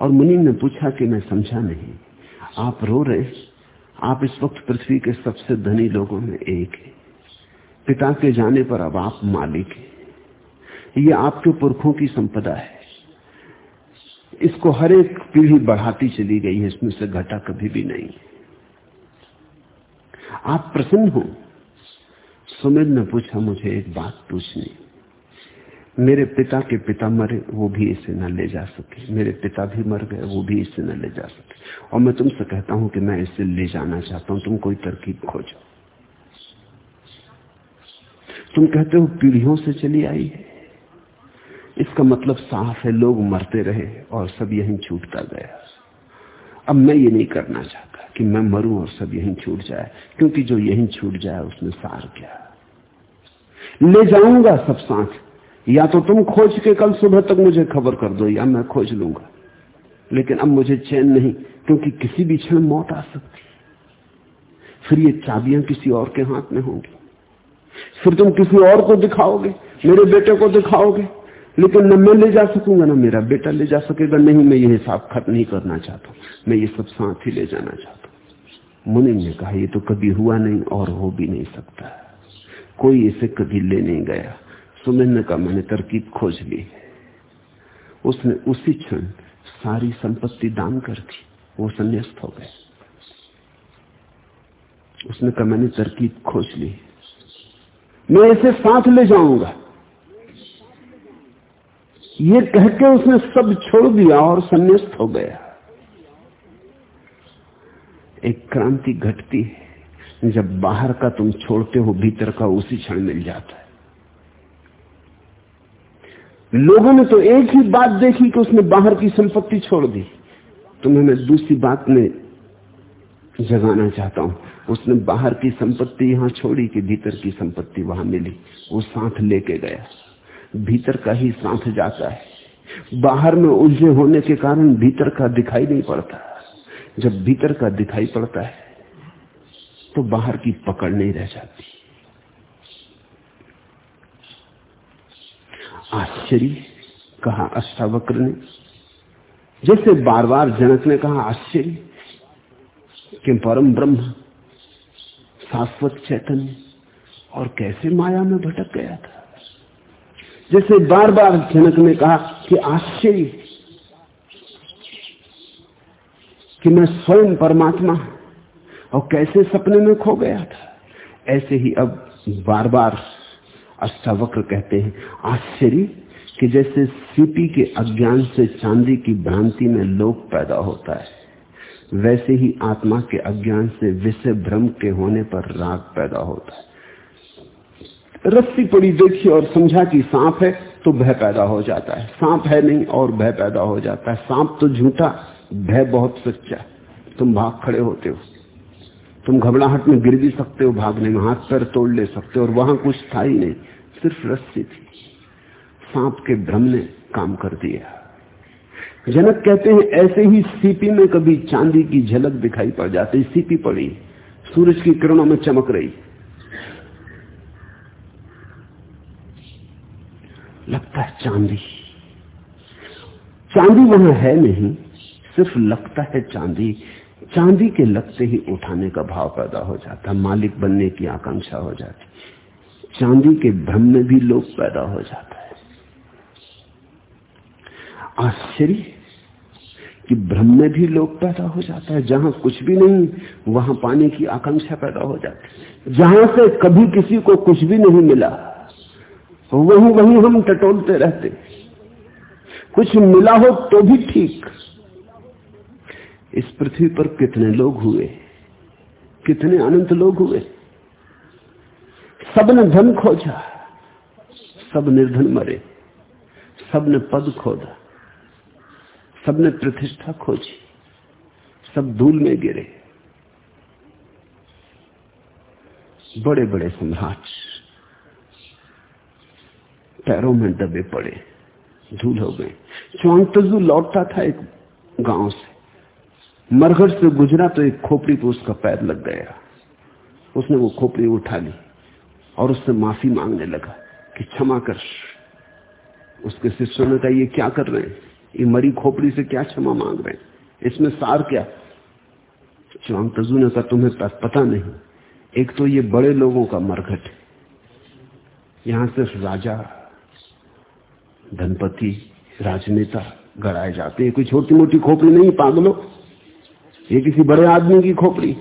और मुनि ने पूछा कि मैं समझा नहीं, आप रो रहे आप इस वक्त पृथ्वी के सबसे धनी लोगों में एक है। पिता के जाने पर अब आप मालिक हैं। ये आपके पुरखों की संपदा है। इसको हर एक पीढ़ी बढ़ाती चली गई है, इसमें से घटा कभी भी नहीं। आप प्रसन्न हो। सुमित ने पूछा, मुझे एक बात पूछनी मेरे पिता के पिता मरे, वो भी इसे न ले जा सके। मेरे पिता भी मर गए, वो भी इसे न ले जा सके। और मैं तुमसे कहता हूँ कि मैं इसे ले जाना चाहता हूँ। तुम कोई तरकीब खोजो। तुम कहते हो पीढ़ियों से चली आई है। इसका मतलब साफ़ है, लोग मरते रहे और सब यहीं छूटता गया। अब मैं ये नहीं करना चाहता कि मैं मरूं और सब यहीं छूट जाए, क्योंकि जो यहीं छूट जाए, उसमें सार क्या? ले जाऊँगा सब साथ। या तो तुम खोज के कल सुबह तक मुझे खबर कर दो, या मैं खोज लूँगा। लेकिन अब मुझे चैन नहीं, क्योंकि किसी भी क्षण मौत आ सकती। फिर ये चाबियाँ किसी और के हाथ में होंगी। फिर तुम किसी और को दिखाओगे, मेरे बेटे को दिखाओगे। लेकिन न मैं ले जा सकूँगा, ना मेरा बेटा ले जा सकेगा। नहीं, मैं ये हिसाब खत्म नहीं करना चाहता। मैं ये सब साथ ही ले जाना चाहता मुनि ने कहा, ये तो कभी हुआ नहीं और हो भी नहीं सकता। कोई इसे कभी ले नहीं गया। सुमिन का मैंने तरकीब खोज ली उसने उसी क्षण सारी संपत्ति दान कर दी। वो संन्यास्त हो गए। उसने कहा, मैंने तरकीब खोज ली मैं इसे साथ ले जाऊँगा। ये कह के उसने सब छोड़ दिया और संन्यास्त हो गया। एक क्रांति घटती है, जब बाहर का तुम छोड़ते हो, भीतर का उसी क्षण मिल जाता है। लोगों ने तो एक ही बात देखी कि उसने बाहर की संपत्ति छोड़ दी। तुम्हें मैं दूसरी बात में जगाना चाहता हूँ। उसने बाहर की संपत्ति यहाँ छोड़ी कि भीतर की संपत्ति वहाँ मिली। वो साथ लेके गया। भीतर का ही साथ जाता है। बाहर में उलझे होने के कारण भीतर का दिखाई नहीं पड़ता। जब भीतर का दिखाई पड़ता है तो बाहर की पकड़ नहीं रह जाती। आश्चर्य, कहा अष्टावक्र ने। जैसे बार बार जनक ने कहा, आश्चर्य कि परम ब्रह्म, शाश्वत चैतन्य, और कैसे माया में भटक गया था। जैसे बार बार जनक ने कहा कि आश्चर्य कि मैं स्वयं परमात्मा और कैसे सपने में खो गया था। ऐसे ही अब बार बार अष्टावक्र कहते हैं, आश्चर्य कि जैसे सीपी के अज्ञान से चांदी की भ्रांति में लोक पैदा होता है। वैसे ही आत्मा के अज्ञान से विषय भ्रम के होने पर राग पैदा होता है। रस्सी पड़ी देखी और समझा कि सांप है तो भय पैदा हो जाता है। सांप है नहीं और भय पैदा हो जाता है। सांप तो झूठा, भय बहुत सच्चा तुम भाग खड़े होते हो। तुम घबराहट में गिर भी सकते हो, भागने में हाथ पैर तोड़ ले सकते हो, और वहाँ कुछ था ही नहीं, सिर्फ़ रस्सी थी। सांप के भ्रम ने काम कर दिया। जनक कहते हैं, ऐसे ही सीपी में कभी चांदी की झलक दिखाई पड़ जाती, सीपी पड़ी, सूरज की किरणों में चमक रही। लगता है चांदी। चांदी वहाँ है नहीं, सिर्फ़ लगता है चांदी। चांदी के लगते ही उठाने का भाव पैदा हो जाता, मालिक बनने की आकांक्षा हो जाती। चांदी के भ्रम में भी लोग पैदा हो जाता। आश्चर्य कि भ्रम में भी लोग पैदा हो जाता है। जहाँ कुछ भी नहीं, वहाँ पाने की आकांक्षा पैदा हो जाती जहाँ से कभी किसी को कुछ भी नहीं मिला, वहीं वहीं हम टटोलते रहते कुछ मिला हो तो भी ठीक। इस पृथ्वी पर कितने लोग हुए? कितने अनंत लोग हुए? सबने धन खोजा, सब निर्धन मरे, सबने पद खोदा। सबने प्रतिष्ठा खोजी, सब धूल में गिरे। बड़े बड़े सम्राट पैरों में दबे पड़े, धूल हो गए। चौंतजू लौटता था एक गाँव से। मरघट से गुजरा तो एक खोपड़ी पर उसका पैर लग गया। उसने वो खोपड़ी उठा ली और उससे माफ़ी मांगने लगा कि क्षमा कर। उसके शिष्यों ने कहा, ये क्या कर रहे हैं? ये मरी खोपड़ी से क्या क्षमा मांग रहे हैं? इसमें सार क्या? तजू ने कहा, तुम्हें पता नहीं। एक तो ये बड़े लोगों का मरघट है। यहाँ सिर्फ़ राजा धनपति राजनेता गड़ाए जाते हैं। कोई छोटी मोटी खोपड़ी नहीं, पागलो। ये किसी बड़े आदमी की खोपड़ी।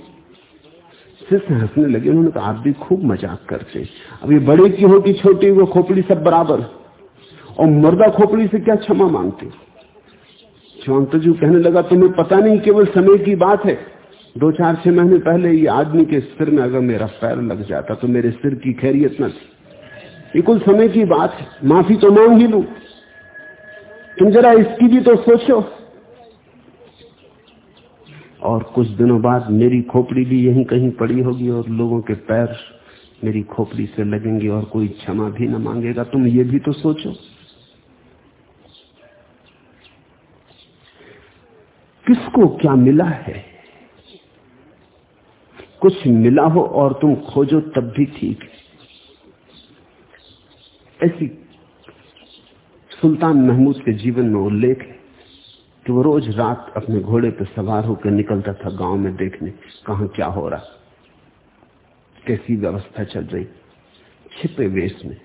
शिष्य हंसने लगे। उन्होंने कहा, आप भी खूब मज़ाक करते अब ये बड़े की हो कि छोटी वो खोपड़ी सब बराबर और मर्दा खोपड़ी से क्या क्षमा मांगते? चौंतजू कहने लगा, तुम्हें पता नहीं, केवल समय की बात है। दो चार छह महीने पहले ये आदमी के सिर में अगर मेरा पैर लग जाता तो मेरे सिर की खैरियत न थी। ये कुल समय की बात है। माफ़ी तो मांग ही लू। तुम जरा इसकी भी तो सोचो। और कुछ दिनों बाद मेरी खोपड़ी भी यहीं कहीं पड़ी होगी और लोगों के पैर मेरी खोपड़ी से लगेंगे और कोई क्षमा भी न मांगेगा। तुम ये भी तो सोचो। किसको क्या मिला है? कुछ मिला हो और तुम खोजो तब भी ठीक है। ऐसी सुल्तान महमूद के जीवन में उल्लेख है कि वो रोज रात अपने घोड़े पर सवार होकर निकलता था गाँव में देखने, कहा क्या हो रहा। कैसी व्यवस्था चल रही, छिपे वेश में।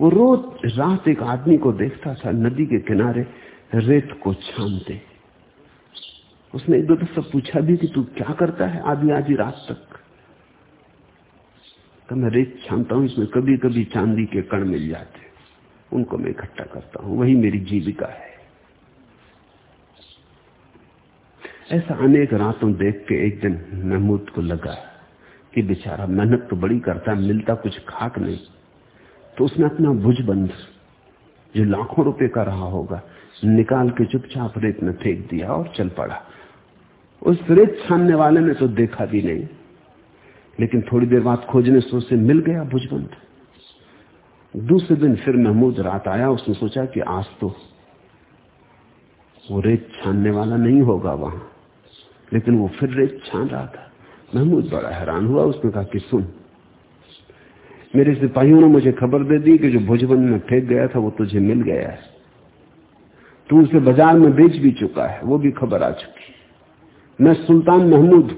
वो रोज रात एक आदमी को देखता था नदी के किनारे, रेत को छानते। उसने एक दो दफ़ा पूछा भी कि तू क्या करता है आधी आधी रात तक? तो मैं रेत छानता हूँ, इसमें कभी कभी चांदी के कण मिल जाते उनको मैं इकट्ठा करता हूँ, वही मेरी जीविका है। ऐसा अनेक रातों देख के एक दिन महमूद को लगा कि बेचारा मेहनत तो बड़ी करता मिलता कुछ खाक नहीं। तो उसने अपना भुजबंद जो लाखों रुपए का रहा होगा, निकाल के चुपचाप रेत में फेंक दिया और चल पड़ा। उस रेत छानने वाले ने तो देखा भी नहीं। लेकिन थोड़ी देर बाद खोजने से उसे मिल गया भुजबंद दूसरे दिन फिर महमूद रात आया, उसने सोचा कि आज तो वो रेत छानने वाला नहीं होगा वहाँ। लेकिन वो फिर रेत छान रहा था। महमूद बड़ा हैरान हुआ, उसने कहा कि सुन, मेरे सिपाहियों ने मुझे खबर दे दी कि जो भुजबंद में फेंक गया था वो तुझे मिल गया है। तू उसे बाज़ार में बेच भी चुका है, वो भी खबर आ चुकी मैं सुल्तान महमूद।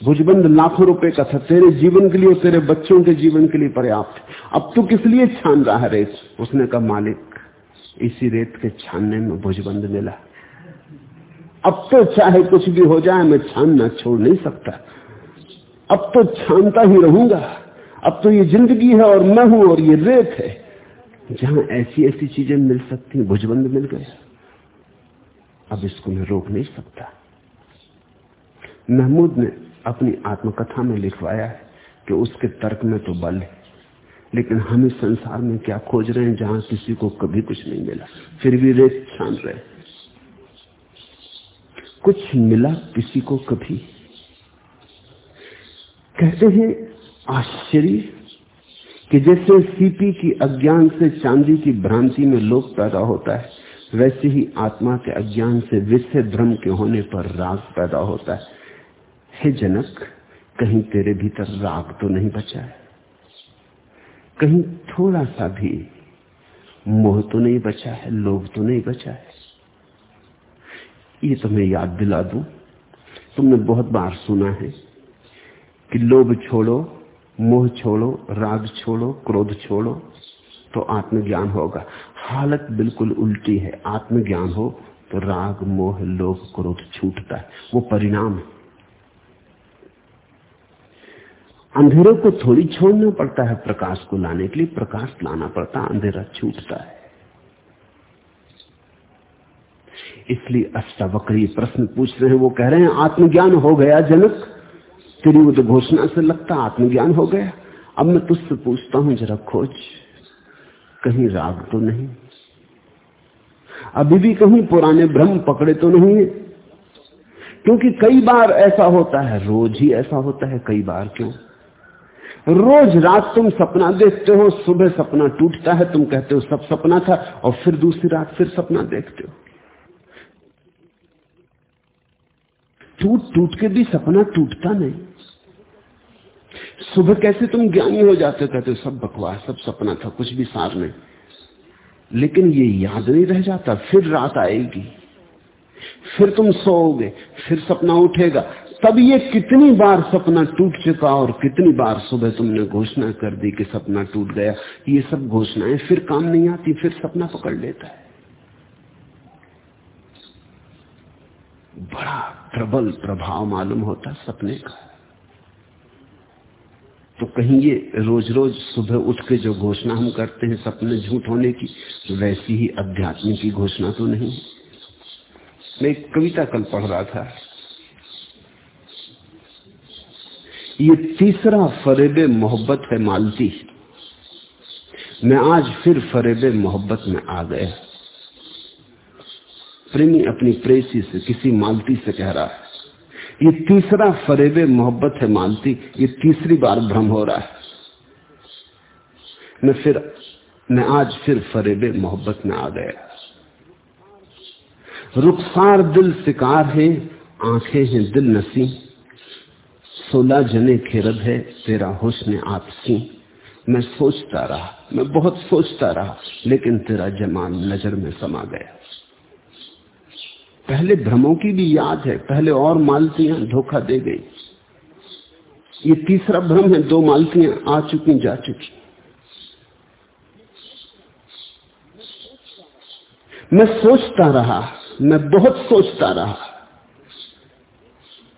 भुजबंद लाखों रुपए का था, तेरे जीवन के लिए और तेरे बच्चों के जीवन के लिए पर्याप्त अब तू किस लिए छान रहा है रेत? उसने कहा, मालिक, इसी रेत के छानने में भुजबंद मिला। अब तो चाहे कुछ भी हो जाए, मैं छानना छोड़ नहीं सकता। अब तो छानता ही रहूँगा। अब तो ये ज़िंदगी है और मैं हूँ और ये रेत है। जहाँ ऐसी ऐसी चीज़ें मिल सकती, भुजबंद मिल गया। अब इसको मैं रोक नहीं सकता। महमूद ने अपनी आत्मकथा में लिखवाया है कि उसके तर्क में तो बल है, लेकिन हम इस संसार में क्या खोज रहे हैं जहाँ किसी को कभी कुछ नहीं मिला, फिर भी रेत छान रहे कुछ मिला किसी को कभी? कहते हैं, आश्चर्य कि जैसे सीपी की अज्ञान से चांदी की भ्रांति में लोग पैदा होता है वैसे ही आत्मा के अज्ञान से विषय भ्रम के होने पर राग पैदा होता है। हे जनक, कहीं तेरे भीतर राग तो नहीं बचा है। कहीं थोड़ा सा भी मोह तो नहीं बचा है, लोभ तो नहीं बचा है। ये तुम्हें याद दिला दू। तुमने बहुत बार सुना है कि लोभ छोड़ो, मोह छोड़ो, राग छोड़ो, क्रोध छोड़ो तो आत्मज्ञान होगा। हालत बिल्कुल उल्टी है। आत्मज्ञान हो तो राग, मोह, लोभ, क्रोध छूटता है। वो परिणाम है। अंधेरे को थोड़ी छोड़ना पड़ता है, प्रकाश को लाने के लिए प्रकाश लाना पड़ता है, अंधेरा छूटता है। इसलिए अष्टावक्री प्रश्न पूछ रहे हैं, वो कह रहे हैं, आत्मज्ञान हो गया जनक। तेरी वो तो घोषणा से लगता आत्मज्ञान हो गया। अब मैं तुझसे पूछता हूँ, जरा खोज। कहीं राग तो नहीं। अभी भी कहीं पुराने भ्रम पकड़े तो नहीं है। क्योंकि कई बार ऐसा होता है, रोज ही ऐसा होता है, कई बार क्यों? रोज रात तुम सपना देखते हो, सुबह सपना टूटता है, तुम कहते हो सब सपना था, और फिर दूसरी रात फिर सपना देखते हो। टूट टूट के भी सपना टूटता नहीं। सुबह कैसे तुम ज्ञानी हो जाते कहते हो सब बकवास, सब सपना था, कुछ भी सार नहीं। लेकिन ये याद नहीं रह जाता, फिर रात आएगी। फिर तुम सोओगे, फिर सपना उठेगा। तब ये कितनी बार सपना टूट चुका और कितनी बार सुबह तुमने घोषणा कर दी कि सपना टूट गया। ये सब घोषणाएँ फिर काम नहीं आती, फिर सपना पकड़ लेता है। बड़ा प्रबल प्रभाव मालूम होता सपने का। तो कहीं ये रोज रोज सुबह उठ के जो घोषणा हम करते हैं सपने झूठ होने की वैसी ही अध्यात्म की घोषणा तो नहीं। मैं एक कविता कल पढ़ रहा था। ये तीसरा फरेबे मोहब्बत है मालती। मैं आज फिर फरेबे मोहब्बत में आ गया। प्रेमी अपनी प्रेसी से, किसी मालती से कह रहा है। ये तीसरा फरेबे मोहब्बत है मालती ये तीसरी बार भ्रम हो रहा है। मैं फिर मैं आज फिर फरेबे मोहब्बत में आ गया। रुखसार दिल शिकार है, आँखें हैं दिल नसी। सोलह जने खेरब है, तेरा हुस्न आपसी मैं सोचता रहा, मैं बहुत सोचता रहा, लेकिन तेरा जमान नज़र में समा गया। पहले भ्रमों की भी याद है, पहले और मालतियाँ धोखा दे गई। ये तीसरा भ्रम है, दो मालतियाँ आ चुकी, जा चुकी। मैं सोचता रहा, मैं बहुत सोचता रहा,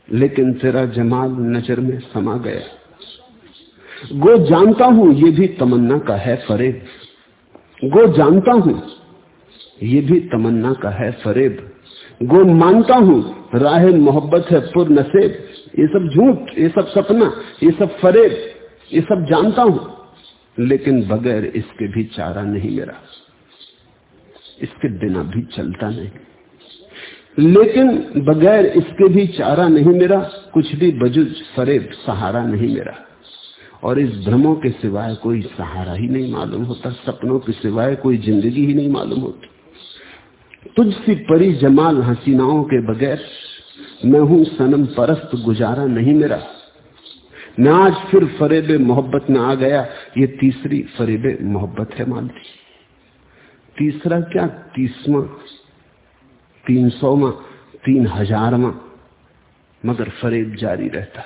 लेकिन तेरा जमाल नज़र में समा गया। गो जानता हूँ, ये भी तमन्ना का है फरेब। गो जानता हूँ, ये भी तमन्ना का है फरेब। गो मानता हूँ। राह मोहब्बत है पुर नसेब ये सब झूठ, ये सब सपना, ये सब फरेब, ये सब जानता हूँ। लेकिन बगैर इसके भी चारा नहीं मेरा। इसके बिना भी चलता नहीं। लेकिन बगैर इसके भी चारा नहीं मेरा, कुछ भी बजुज फरेब, सहारा नहीं मेरा। और इस भ्रमों के सिवाय कोई सहारा ही नहीं मालूम होता, सपनों के सिवाय कोई ज़िंदगी ही नहीं मालूम होती। तुझसी परी जमाल हसीनाओं के बगैर मैं हूँ सनम परस्त गुजारा नहीं मेरा। मैं आज फिर फरेब मोहब्बत में आ गया, ये तीसरी फरेब मोहब्बत है मालती तीसरा क्या? तीसवा, तीन सौवा, तीन हजारवा, मगर फरेब जारी रहता।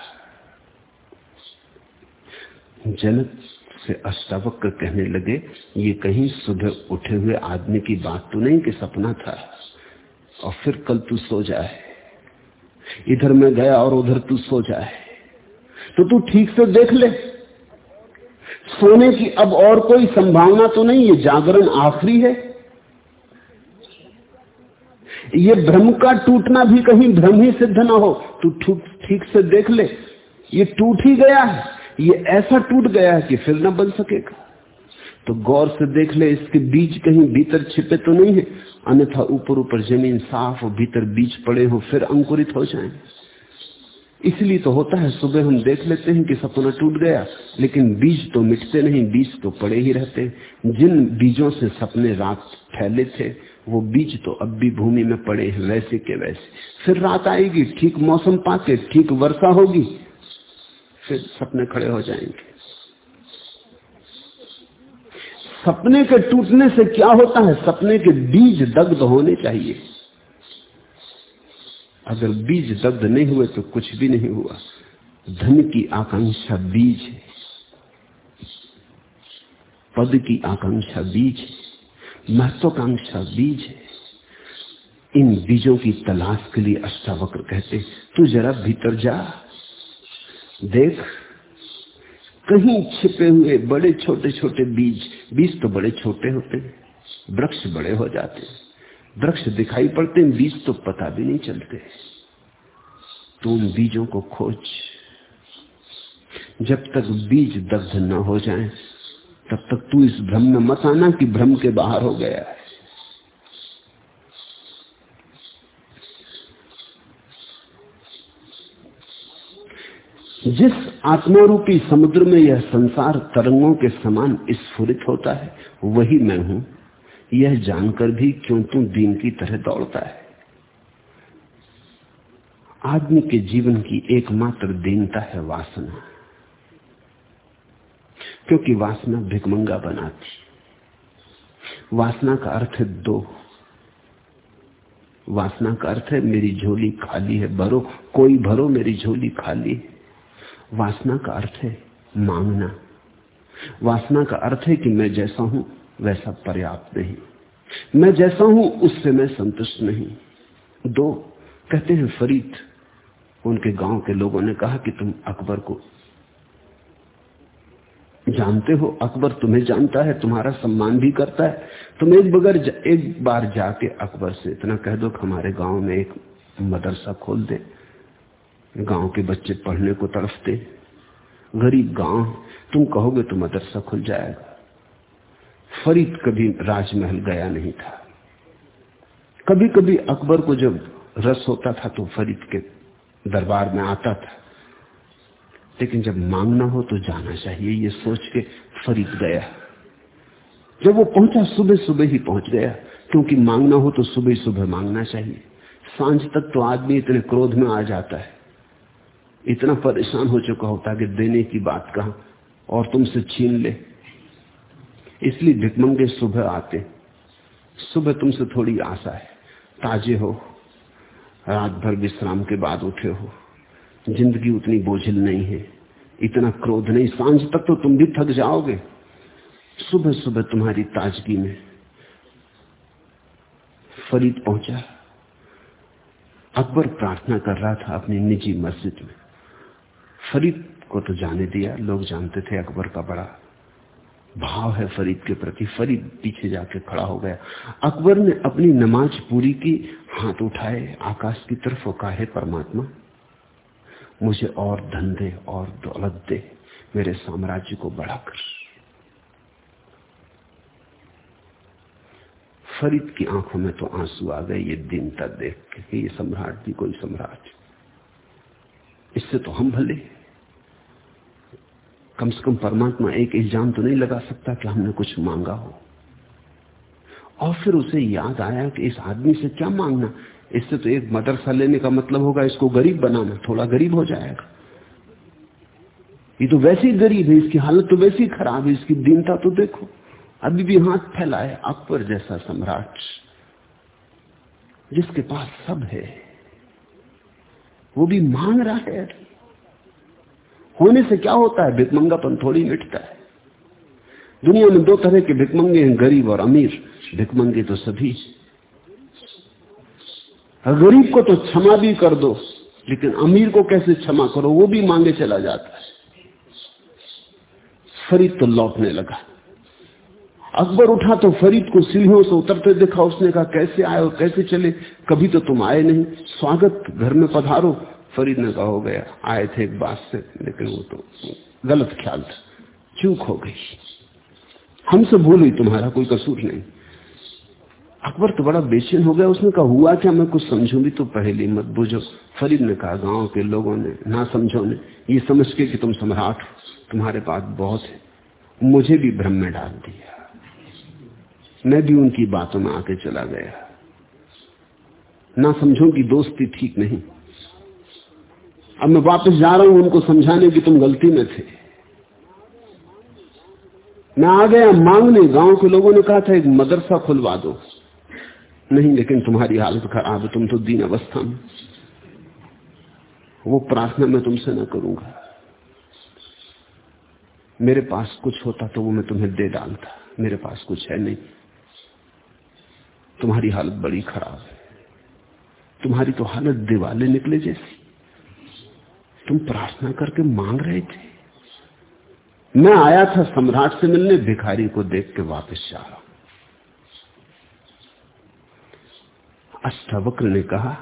जनक से अष्टावक्र कहने लगे, ये कहीं सुबह उठे हुए आदमी की बात तो नहीं कि सपना था? और फिर कल तू सो जाए। इधर मैं गया और उधर तू सो जाए। तो तू ठीक से देख ले। सोने की अब और कोई संभावना तो नहीं, ये जागरण आखिरी है। ये भ्रम का टूटना भी कहीं भ्रम ही सिद्ध ना हो। तू ठीक से देख ले। ये टूट ही गया है। ये ऐसा टूट गया है कि फिर ना बन सकेगा। तो गौर से देख ले, इसके बीज कहीं भीतर छिपे तो नहीं है। अन्यथा ऊपर ऊपर ज़मीन साफ़ हो भीतर बीज पड़े हो, फिर अंकुरित हो जाए। इसलिए तो होता है, सुबह हम देख लेते हैं कि सपना टूट गया, लेकिन बीज तो मिटते नहीं, बीज तो पड़े ही रहते जिन बीजों से सपने रात फैले थे, वो बीज तो अब भी भूमि में पड़े हैं, वैसे के वैसे। फिर रात आएगी, ठीक मौसम पाके, ठीक वर्षा होगी फिर सपने खड़े हो जाएँगे। सपने के टूटने से क्या होता है? सपने के बीज दग्ध होने चाहिए। अगर बीज दग्ध नहीं हुए तो कुछ भी नहीं हुआ। धन की आकांक्षा बीज है। पद की आकांक्षा बीज है। महत्वाकांक्षा बीज है। इन बीजों की तलाश के लिए अष्टावक्र कहते तू जरा भीतर जा। देख, कहीं छिपे हुए बड़े छोटे छोटे बीज बीज तो बड़े छोटे होते वृक्ष बड़े हो जाते हैं। वृक्ष दिखाई पड़ते हैं, बीज तो पता भी नहीं चलते। तो उन बीजों को खोज। जब तक बीज दग्ध न हो जाए, तब तक तू इस भ्रम में मत आना कि भ्रम के बाहर हो गया है। जिस आत्मारूपी समुद्र में यह संसार तरंगों के समान स्फुरित होता है, वही मैं हूँ। यह जानकर भी क्यों तू दीन की तरह दौड़ता है? आदमी के जीवन की एकमात्र दीनता है वासना। क्योंकि वासना भिकमंगा बनाती वासना का अर्थ है दो। वासना का अर्थ है मेरी झोली खाली है, भरो। कोई भरो मेरी झोली खाली है। वासना का अर्थ है मांगना। वासना का अर्थ है कि मैं जैसा हूँ, वैसा पर्याप्त नहीं। मैं जैसा हूँ, उससे मैं संतुष्ट नहीं। दो, कहते हैं फरीद, उनके गाँव के लोगों ने कहा कि तुम अकबर को जानते हो। अकबर तुम्हें जानता है, तुम्हारा सम्मान भी करता है। तुम एक बगैर एक बार जाके अकबर से इतना कह दो कि हमारे गाँव में एक मदरसा खोल दे। गाँव के बच्चे पढ़ने को तरफते गरीब गाँव, तुम कहोगे तो मदरसा खुल जाएगा। फरीद कभी राजमहल गया नहीं था। कभी कभी अकबर को जब रस होता था तो फरीद के दरबार में आता था। लेकिन जब मांगना हो तो जाना चाहिए, ये सोच के फरीद गया। जब वो पहुँचा सुबह सुबह ही पहुँच गया। क्योंकि मांगना हो तो सुबह सुबह मांगना चाहिए। साँझ तक तो आदमी इतने क्रोध में आ जाता है। इतना परेशान हो चुका होता कि देने की बात कहा? और तुमसे छीन ले। इसलिए भिकमंगे सुबह आते। सुबह तुमसे थोड़ी आशा है। ताजे हो। रात भर विश्राम के बाद उठे हो। ज़िंदगी उतनी बोझिल नहीं है। इतना क्रोध नहीं। साँझ तक तो तुम भी थक जाओगे। सुबह सुबह तुम्हारी ताजगी में फरीद पहुँचा। अकबर प्रार्थना कर रहा था अपनी निजी मस्जिद में। फरीद को तो जाने दिया। लोग जानते थे अकबर का बड़ा भाव है फरीद के प्रति। फरीद पीछे जाके खड़ा हो गया। अकबर ने अपनी नमाज़ पूरी की, हाथ उठाए, आकाश की तरफ़ कहा है परमात्मा, मुझे और धन दे, और दौलत दे, मेरे साम्राज्य को बढ़ाकर फरीद की आँखों में तो आँसू आ गए, ये दीनता देख के, ये सम्राट भी कोई सम्राट। इससे तो हम भले कम से कम परमात्मा एक इल्ज़ाम तो नहीं लगा सकता कि हमने कुछ मांगा हो। और फिर उसे याद आया कि इस आदमी से क्या मांगना? इससे तो एक मदरसा लेने का मतलब होगा, इसको गरीब बनाना, थोड़ा गरीब हो जाएगा। ये तो वैसे ही गरीब है, इसकी हालत तो वैसी खराब है, इसकी दीनता तो देखो। अभी भी हाथ फैलाए, अकबर जैसा सम्राट, जिसके पास सब है, वो भी मांग रहा है। होने से क्या होता है? भिकमंगापन थोड़ी मिटता है। दुनिया में दो तरह के भिकमंगे हैं, गरीब और अमीर। भिकमंगे तो सभी गरीब को तो क्षमा भी कर दो, लेकिन अमीर को कैसे क्षमा करो? वो भी मांगे चला जाता है। फरीद तो लौटने लगा। अकबर उठा तो फरीद को सीढ़ियों से उतरते देखा, उसने कहा, कैसे आए और कैसे चले? कभी तो तुम आए नहीं। स्वागत घर में पधारो। फरीद ने कहा, हो गया, आए थे एक बात से, लेकिन वो तो गलत ख्याल था। चूक हो गई? हमसे भूल हुई तुम्हारा कोई कसूर नहीं। अकबर तो बड़ा बेचैन हो गया। उसने कहा, हुआ क्या? मैं कुछ समझू भी तो पहले मत बुझो। फरीद ने कहा, गाँव के लोगों ने ना समझो ने। ये समझ के कि तुम सम्राट तुम्हारे पास बहुत है। मुझे भी भ्रम में डाल दिया। मैं भी उनकी बातों में आके चला गया। ना समझो कि दोस्ती ठीक नहीं। अब मैं वापस जा रहा हूँ, उनको समझाने की तुम गलती में थे। मैं आ गया, मांगने, गाँव के लोगों ने कहा था, एक मदरसा खुलवा दो। नहीं, लेकिन तुम्हारी हालत खराब है, तुम तो दीन अवस्था में वो प्रार्थना मैं तुमसे ना करूँगा। मेरे पास कुछ होता तो वो मैं तुम्हें दे डालता। मेरे पास कुछ है नहीं। तुम्हारी हालत बड़ी खराब है। तुम्हारी तो हालत दिवाले निकले जैसी तुम प्रार्थना करके मांग रहे थे? मैं आया था सम्राट से मिलने, भिखारी को देख के वापस जा रहा अष्टावक्र ने कहा,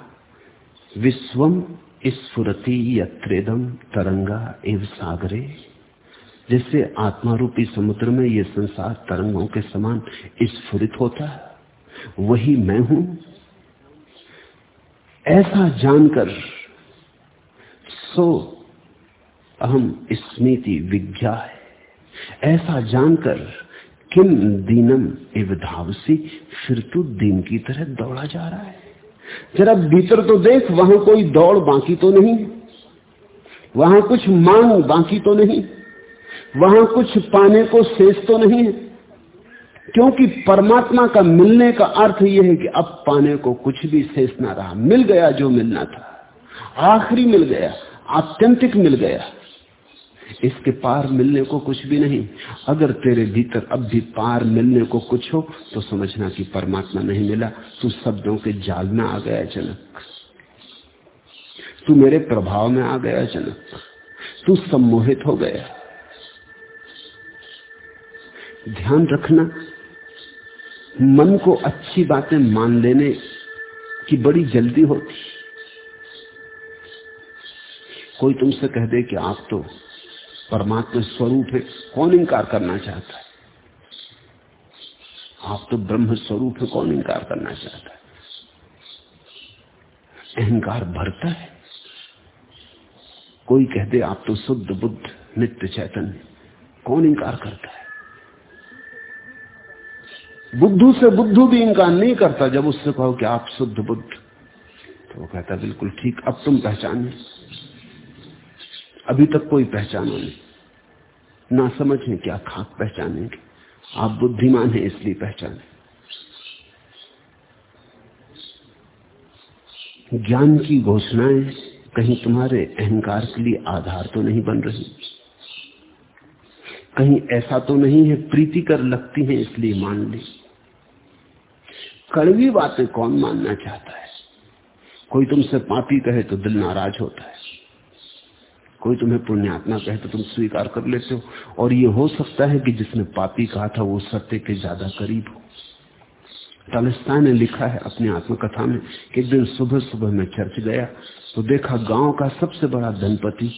विश्वम स्फुरति यत्रेदम तरंगा एव सागरे। जैसे आत्मा रूपी समुद्र में ये संसार तरंगों के समान स्फुरित होता है, वही मैं हूँ। ऐसा जानकर सो अहम स्मृति विज्ञा है। ऐसा जानकर किम दीनम एव धावसी, फिर तू दीन की तरह दौड़ा जा रहा है। जरा भीतर तो देख, वहाँ कोई दौड़ बाकी तो नहीं। वहाँ कुछ मांग बाकी तो नहीं। वहाँ कुछ पाने को शेष तो नहीं है। क्योंकि परमात्मा का मिलने का अर्थ यह है कि अब पाने को कुछ भी शेष ना रहा। मिल गया जो मिलना था। आखिरी मिल गया। आत्यंतिक मिल गया। इसके पार मिलने को कुछ भी नहीं। अगर तेरे भीतर अब भी पार मिलने को कुछ हो तो समझना कि परमात्मा नहीं मिला। तू शब्दों के जाल में आ गया, जनक। तू मेरे प्रभाव में आ गया, जनक। तू सम्मोहित हो गया। ध्यान रखना, मन को अच्छी बातें मान लेने की बड़ी जल्दी होती। कोई तुमसे कह दे कि आप तो परमात्मा स्वरूप है, कौन इंकार करना चाहता है? आप तो ब्रह्म स्वरूप है, कौन इंकार करना चाहता है? अहंकार भरता है। कोई कह दे, आप तो शुद्ध, बुद्ध, नित्य चैतन्य, कौन इंकार करता है? बुद्धू से बुद्धू भी इंकार नहीं करता। जब उससे कहो कि आप शुद्ध, बुद्ध तो वो कहता, बिल्कुल ठीक, अब तुम पहचाने अभी तक कोई पहचानो नहीं। ना समझ है क्या खाक पहचानेंगे। आप बुद्धिमान है, इसलिए पहचाने। ज्ञान की घोषणाएँ कहीं तुम्हारे अहंकार के लिए आधार तो नहीं बन रही। कहीं ऐसा तो नहीं है प्रीति कर लगती है, इसलिए मान ली। कड़वी बातें कौन मानना चाहता है? कोई तुमसे पापी कहे तो दिल नाराज़ होता है। कोई तुम्हें पुण्यात्मा कहे तो तुम स्वीकार कर लेते हो। और ये हो सकता है कि जिसने पापी कहा था वो सत्य के ज़्यादा करीब हो। टालिस्ता ने लिखा है अपनी आत्मकथा में कि एक दिन सुबह सुबह में चर्च गया तो देखा गाँव का सबसे बड़ा धनपति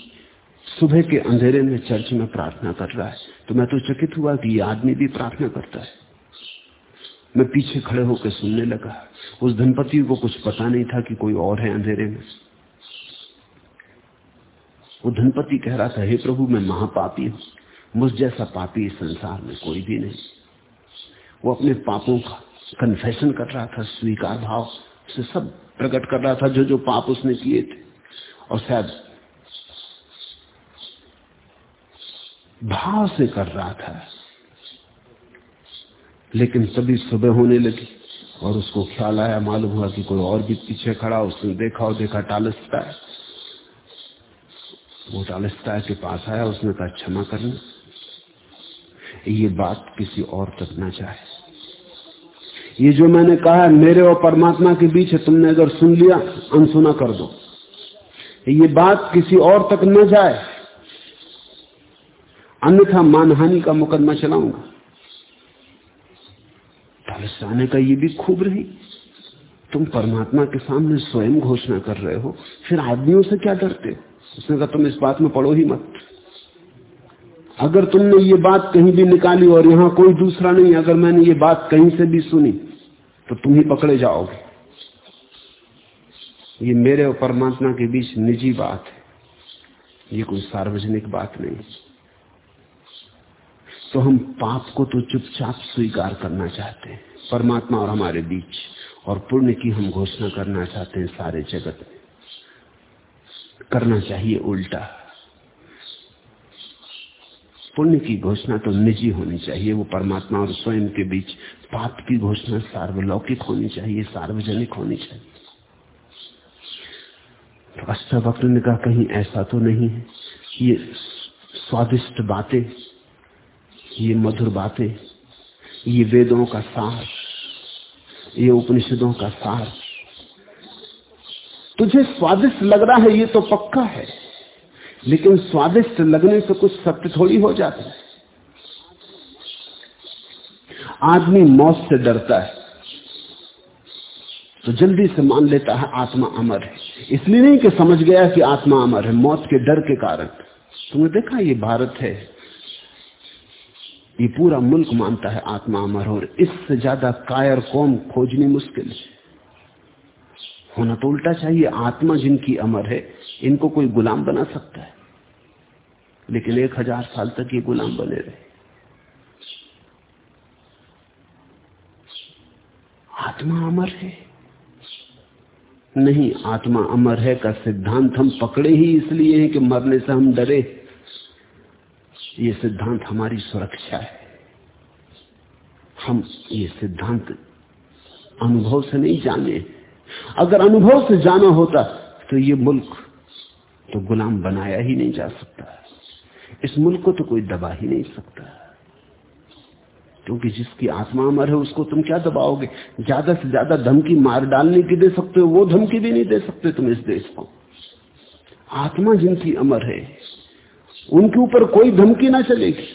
सुबह के अंधेरे में चर्च में प्रार्थना कर रहा है। तो मैं तो चकित हुआ कि ये आदमी भी प्रार्थना करता है। मैं पीछे खड़े होकर सुनने लगा। उस धनपति को कुछ पता नहीं था कि कोई और है अंधेरे में। वो धनपति कह रहा था, हे प्रभु, मैं महापापी हूँ। मुझ जैसा पापी संसार में कोई भी नहीं। वो अपने पापों का कन्फेशन कर रहा था, स्वीकार भाव से सब प्रकट कर रहा था, जो जो पाप उसने किए थे। और शायद भाव से कर रहा था, लेकिन तभी सुबह होने लगी और उसको ख्याल आया, मालूम हुआ कि कोई और भी पीछे खड़ा, उसने देखा और देखा टालस्ता है वो टालस्ता के पास आया, उसने कहा, क्षमा करना ये बात किसी और तक ना चाहे ये जो मैंने कहा है, मेरे और परमात्मा के बीच है, तुमने अगर सुन लिया, अनसुना कर दो। ये बात किसी और तक न जाए। अन्यथा मानहानि का मुकदमा चलाऊँगा। तालसाने का ये भी खूब रही। तुम परमात्मा के सामने स्वयं घोषणा कर रहे हो, फिर आदमियों से क्या डरते हो? उसने कहा, तुम इस बात में पढ़ो ही मत। अगर तुमने ये बात कहीं भी निकाली और यहाँ कोई दूसरा नहीं, अगर मैंने ये बात कहीं से भी सुनी तो तुम ही पकड़े जाओगे। ये मेरे और परमात्मा के बीच निजी बात है। ये कोई सार्वजनिक बात नहीं। तो हम पाप को तो चुपचाप स्वीकार करना चाहते हैं, परमात्मा और हमारे बीच, और पुण्य की हम घोषणा करना चाहते हैं सारे जगत में। करना चाहिए उल्टा। पुण्य की घोषणा तो निजी होनी चाहिए, वो परमात्मा और स्वयं के बीच पाप की घोषणा सार्वलौकिक होनी चाहिए, सार्वजनिक होनी चाहिए। तो अष्टावक्र ने कहा, कहीं ऐसा तो नहीं है। ये स्वादिष्ट बातें, ये मधुर बातें, ये वेदों का सार, ये उपनिषदों का सार तुझे स्वादिष्ट लग रहा है, ये तो पक्का है। लेकिन स्वादिष्ट लगने से कुछ सत्य थोड़ी हो जाता है। आदमी मौत से डरता है। तो जल्दी से मान लेता है, आत्मा अमर है। इसलिए नहीं कि समझ गया कि आत्मा अमर है, मौत के डर के कारण। तुमने देखा ये भारत है। ये पूरा मुल्क मानता है आत्मा अमर और इससे ज़्यादा कायर कौम खोजनी मुश्किल है। होना तो उल्टा चाहिए, आत्मा जिनकी अमर है, इनको कोई गुलाम बना सकता है। लेकिन एक हज़ार साल तक ये गुलाम बने रहे। आत्मा अमर है? नहीं, आत्मा अमर है का सिद्धांत हम पकड़े ही इसलिए है कि मरने से हम डरे। ये सिद्धांत हमारी सुरक्षा है। हम ये सिद्धांत अनुभव से नहीं जाने। अगर अनुभव से जाना होता तो ये मुल्क तो गुलाम बनाया ही नहीं जा सकता। इस मुल्क को तो कोई दबा ही नहीं सकता। क्योंकि जिसकी आत्मा अमर है, उसको तुम क्या दबाओगे? ज़्यादा से ज़्यादा धमकी मार डालने की दे सकते हो, वो धमकी भी नहीं दे सकते तुम इस देश को। आत्मा जिनकी अमर है, उनके ऊपर कोई धमकी ना चलेगी।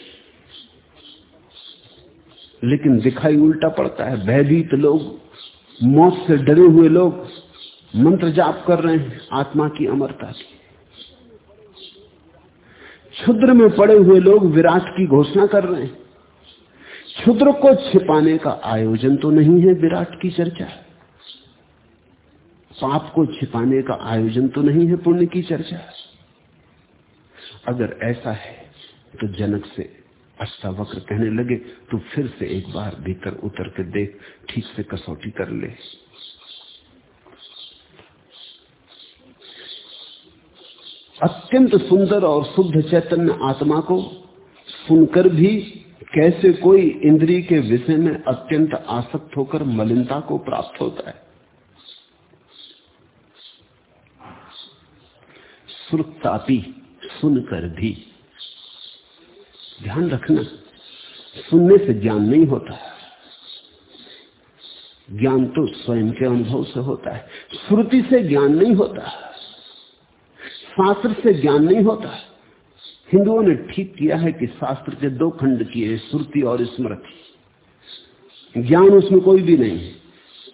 लेकिन दिखाई उल्टा पड़ता है, भयभीत लोग मौत से डरे हुए लोग मंत्र जाप कर रहे हैं, आत्मा की अमरता की क्षुद्र में पड़े हुए लोग विराट की घोषणा कर रहे हैं। क्षुद्र को छिपाने का आयोजन तो नहीं है विराट की चर्चा। पाप को छिपाने का आयोजन तो नहीं है पुण्य की चर्चा। अगर ऐसा है तो जनक से अष्टावक्र कहने लगे, तू फिर से एक बार भीतर उतर के देख, ठीक से कसौटी कर ले। अत्यंत सुंदर और शुद्ध चैतन्य आत्मा को सुनकर भी कैसे कोई इंद्री के विषय में अत्यंत आसक्त होकर मलिनता को प्राप्त होता है। सुरतापी सुनकर भी ध्यान रखना। सुनने से ज्ञान नहीं होता। ज्ञान तो स्वयं के अनुभव से होता है। श्रुति से ज्ञान नहीं होता। शास्त्र से ज्ञान नहीं होता। हिंदुओं ने ठीक किया है कि शास्त्र के दो खंड किए श्रुति और स्मृति। ज्ञान उसमें कोई भी नहीं है।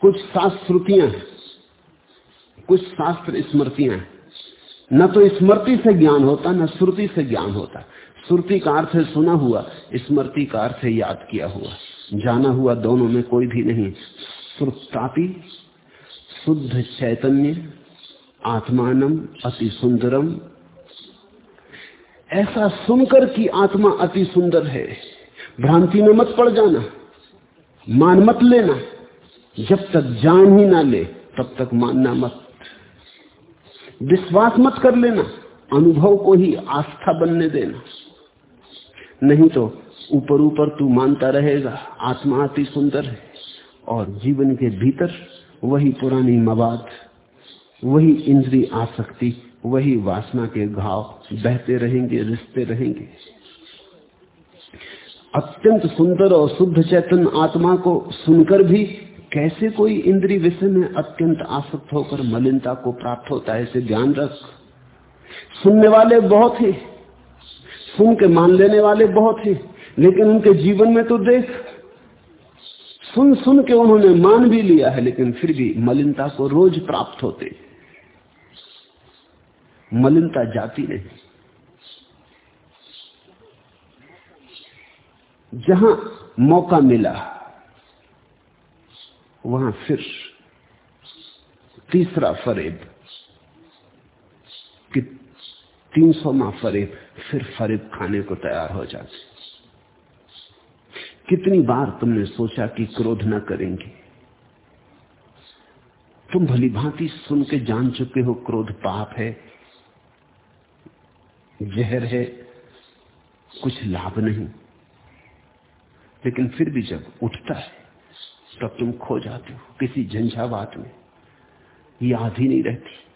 कुछ शास्त्र श्रुतियाँ हैं, कुछ शास्त्र स्मृतियाँ हैं। न तो स्मृति से ज्ञान होता, न श्रुति से ज्ञान होता। श्रुति का अर्थ है सुना हुआ, स्मृति का अर्थ है याद किया हुआ। जाना हुआ दोनों में कोई भी नहीं। श्रुतापि शुद्ध चैतन्य, आत्मानम, अति सुंदरम। ऐसा सुनकर कि आत्मा अति सुंदर है, भ्रांति में मत पड़ जाना, मान मत लेना। जब तक जान ही ना ले, तब तक मानना मत। विश्वास मत कर लेना, अनुभव को ही आस्था बनने देना। नहीं तो ऊपर ऊपर तू मानता रहेगा, आत्मा अति सुंदर है और जीवन के भीतर वही पुरानी मवाद वही इंद्री आसक्ति, वही वासना के घाव बहते रहेंगे, रिश्ते रहेंगे। अत्यंत सुंदर और शुद्ध चैतन आत्मा को सुनकर भी कैसे कोई इंद्री विषय में अत्यंत आसक्त होकर मलिनता को प्राप्त होता है, इसे ध्यान रख। सुनने वाले बहुत ही। सुन के मान लेने वाले बहुत ही, लेकिन उनके जीवन में तो देख, सुन सुन के उन्होंने मान भी लिया है, लेकिन फिर भी मलिनता को रोज प्राप्त होते मलिनता जाती नहीं। जहाँ मौका मिला, वहाँ फिर तीसरा फरेब तीन सौ माह फरेब, फिर फरेब खाने को तैयार हो जाते। कितनी बार तुमने सोचा कि क्रोध न करेंगे? तुम भली भांति सुन के जान चुके हो क्रोध पाप है, जहर है, कुछ लाभ नहीं। लेकिन फिर भी जब उठता है, तब तुम खो जाते हो, किसी झंझावात में, याद ही नहीं रहती।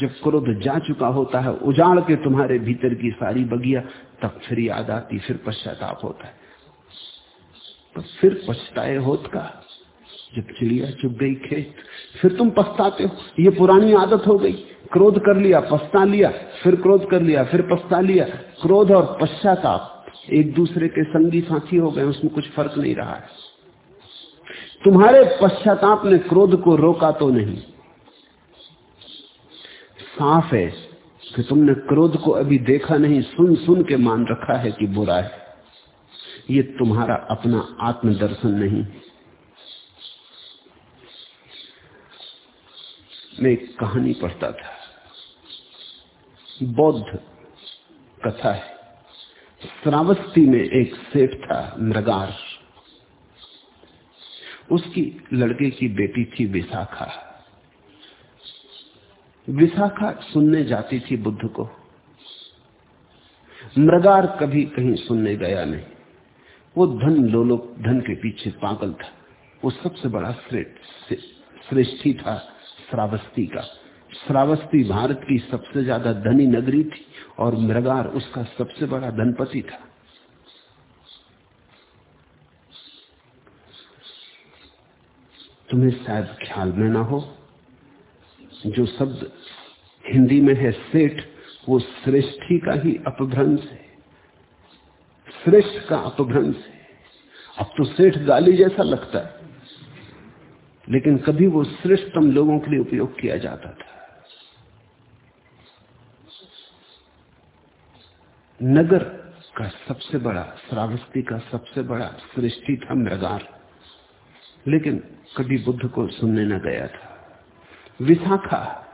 जब क्रोध जा चुका होता है, उजाड़ के तुम्हारे भीतर की सारी बगिया, तब फिर याद आती, फिर पश्चाताप होता है। तो फिर पछताए होत का? जब चिड़िया चुप गई खेत, फिर तुम पछताते हो, ये पुरानी आदत हो गई। क्रोध कर लिया, पछता लिया, फिर क्रोध कर लिया, फिर पछता लिया। क्रोध और पश्चाताप, एक दूसरे के संगी साथी हो गए, उसमें कुछ फ़र्क नहीं रहा है। तुम्हारे पश्चाताप ने क्रोध को रोका तो नहीं। साफ़ है कि तुमने क्रोध को अभी देखा नहीं, सुन सुन के मान रखा है कि बुरा है। ये तुम्हारा अपना आत्मदर्शन नहीं। मैं एक कहानी पढ़ता था। बौद्ध कथा है। श्रावस्ती में एक सेठ था मृगार उसकी लड़के की बेटी थी विशाखा। विशाखा सुनने जाती थी बुद्ध को। मृगार कभी कहीं सुनने गया नहीं। वो धन लोलोक धन के पीछे पागल था। वो सबसे बड़ा श्रेष्ठी था श्रावस्ती का। श्रावस्ती भारत की सबसे ज़्यादा धनी नगरी थी और मृगार उसका सबसे बड़ा धनपति था। तुम्हें शायद ख्याल में ना हो जो शब्द हिंदी में है सेठ, वो श्रेष्ठी का ही अपभ्रंश है। श्रेष्ठ का अपभ्रंश है। अब तो सेठ गाली जैसा लगता है। लेकिन कभी वो श्रेष्ठतम लोगों के लिए उपयोग किया जाता था। नगर का सबसे बड़ा, श्रावस्ती का सबसे बड़ा सृष्टि था मृगार लेकिन कभी बुद्ध को सुनने न गया था। विशाखा।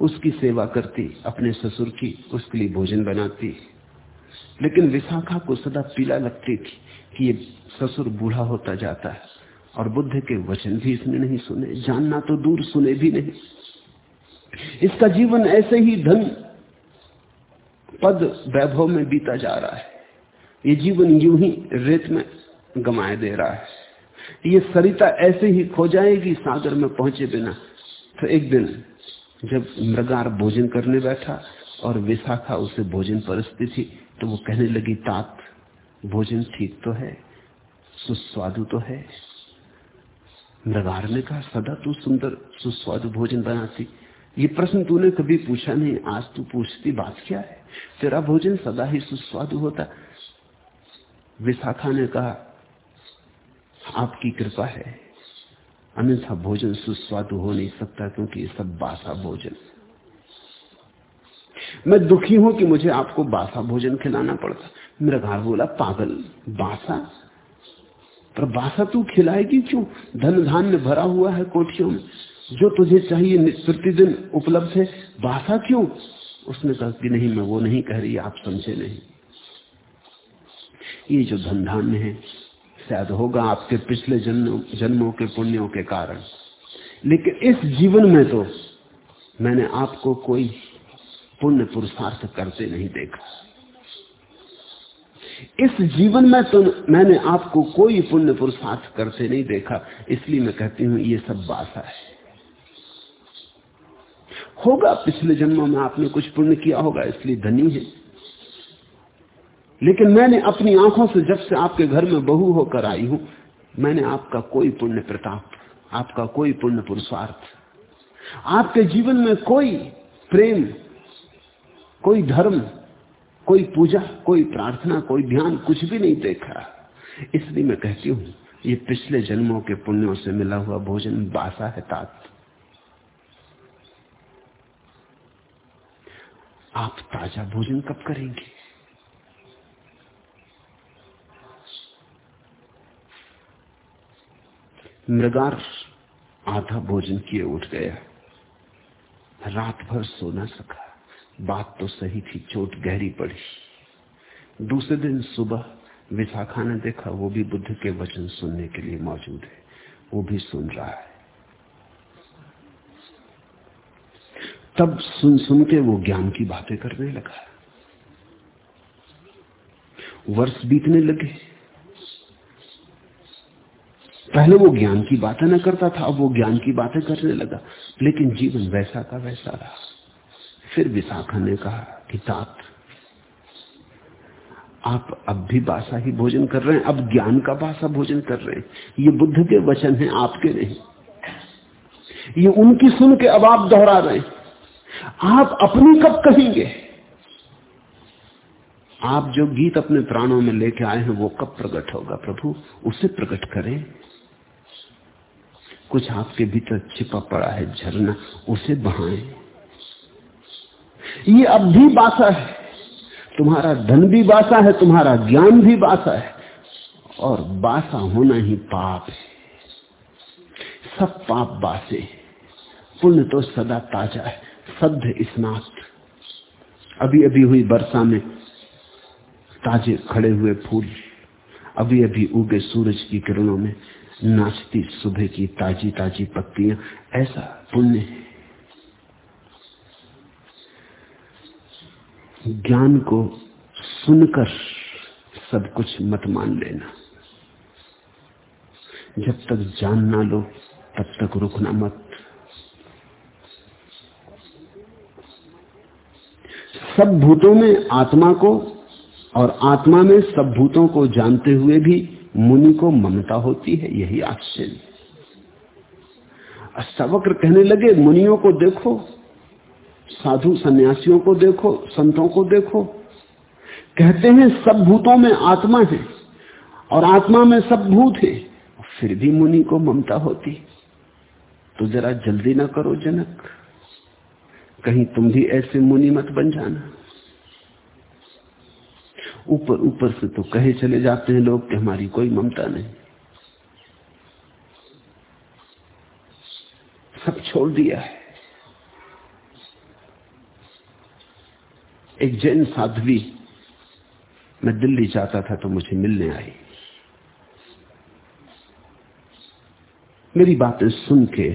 उसकी सेवा करती, अपने ससुर की, उसके लिए भोजन बनाती। लेकिन विशाखा को सदा पीला लगती थी कि ये ससुर बूढ़ा होता जाता है। और बुद्ध के वचन भी इसने नहीं सुने, जानना तो दूर सुने भी नहीं। इसका जीवन ऐसे ही धन पद वैभव में बीता जा रहा है। ये जीवन यूँ ही रेत में गमाए दे रहा है। ये सरिता ऐसे ही खो जाएगी सागर में पहुँचे बिना। तो एक दिन जब मृगार भोजन करने बैठा और विशाखा उसे भोजन परस्ती थी तो वो कहने लगी, तात, भोजन ठीक तो है, सुस्वादु तो है। मृगार ने कहा, सदा तू सुंदर, सुस्वादु भोजन बनाती। ये प्रश्न तूने कभी पूछा नहीं, आज तू पूछती, बात क्या है? तेरा भोजन सदा ही सुस्वादु होता। विशाखा ने कहा, आपकी कृपा है अन्यथा भोजन सुस्वादु हो नहीं सकता क्योंकि ये सब बासा भोजन। मैं दुखी हूँ कि मुझे आपको बासा भोजन खिलाना पड़ता। मेरा घर बोला, पागल, बासा? पर बासा तू खिलाएगी क्यों? धन धान्य भरा हुआ है कोठियों में। जो तुझे चाहिए प्रतिदिन उपलब्ध है, बासा क्यों? उसने कहा कि नहीं, मैं वो नहीं कह रही, आप समझे नहीं। ये जो धन धान्य है शायद होगा आपके पिछले जन्म, जन्मों के पुण्यों के कारण। लेकिन इस जीवन में तो मैंने आपको कोई पुण्य पुरुषार्थ करते नहीं देखा। इस जीवन में तो मैंने आपको कोई पुण्य पुरुषार्थ करते नहीं देखा, इसलिए मैं कहती हूँ, ये सब बासा है। होगा, पिछले जन्मों में आपने कुछ पुण्य किया होगा, इसलिए धनी है। लेकिन मैंने अपनी आँखों से जब से आपके घर में बहू होकर आई हूँ, मैंने आपका कोई पुण्य प्रताप, आपका कोई पुण्य पुरुषार्थ, आपके जीवन में कोई प्रेम, कोई धर्म, कोई पूजा, कोई प्रार्थना, कोई ध्यान कुछ भी नहीं देखा। इसलिए मैं कहती हूँ, ये पिछले जन्मों के पुण्यों से मिला हुआ भोजन बासा है तात। आप ताज़ा भोजन कब करेंगे? मृगार आधा भोजन किए उठ गया। रात भर सो ना सका बात तो सही थी, चोट गहरी पड़ी। दूसरे दिन सुबह विशाखा ने देखा, वो भी बुद्ध के वचन सुनने के लिए मौजूद है। वो भी सुन रहा है। तब सुन सुन के वो ज्ञान की बातें करने लगा। वर्ष बीतने लगे। पहले वो ज्ञान की बातें न करता था, अब वो ज्ञान की बातें करने लगा। लेकिन जीवन वैसा का वैसा रहा। फिर विशाखा ने कहा कि, तात, आप अब भी बासा ही भोजन कर रहे हैं, अब ज्ञान का बासा भोजन कर रहे हैं। ये बुद्ध के वचन हैं, आपके नहीं। ये उनकी सुन के अब आप दोहरा रहे हैं। आप अपनी कब कहेंगे? आप जो गीत अपने प्राणों में लेके आए हैं, वो कब प्रकट होगा? प्रभु, उसे प्रकट करें कुछ आपके भीतर छिपा पड़ा है झरना, उसे बहाएँ। ये अब भी बासा है। तुम्हारा धन भी बासा है, तुम्हारा ज्ञान भी बासा है, और बासा होना ही पाप है। सब पाप बासे पुण्य तो सदा ताज़ा है, सद्ध स्नात। अभी अभी हुई वर्षा में ताजे खड़े हुए फूल अभी अभी उगे सूरज की किरणों में नाचती, सुबह की ताजी ताजी पत्तियाँ, ऐसा पुण्य है। ज्ञान को सुनकर सब कुछ मत मान लेना। जब तक जान ना लो, तब तक रुकना मत। सब भूतों में आत्मा को और आत्मा में सब भूतों को जानते हुए भी मुनि को ममता होती है, यही आश्चर्य। अष्टावक्र कहने लगे, मुनियों को देखो, साधु सन्यासियों को देखो, संतों को देखो। कहते हैं, सब भूतों में आत्मा है, और आत्मा में सब भूत है। फिर भी मुनि को ममता होती तो जरा जल्दी ना करो जनक, कहीं तुम भी ऐसे मुनि मत बन जाना। ऊपर ऊपर से तो कहे चले जाते हैं लोग कि हमारी कोई ममता नहीं। सब छोड़ दिया है। एक जैन साध्वी, मैं दिल्ली जाता था तो मुझे मिलने आई। मेरी बातें सुन के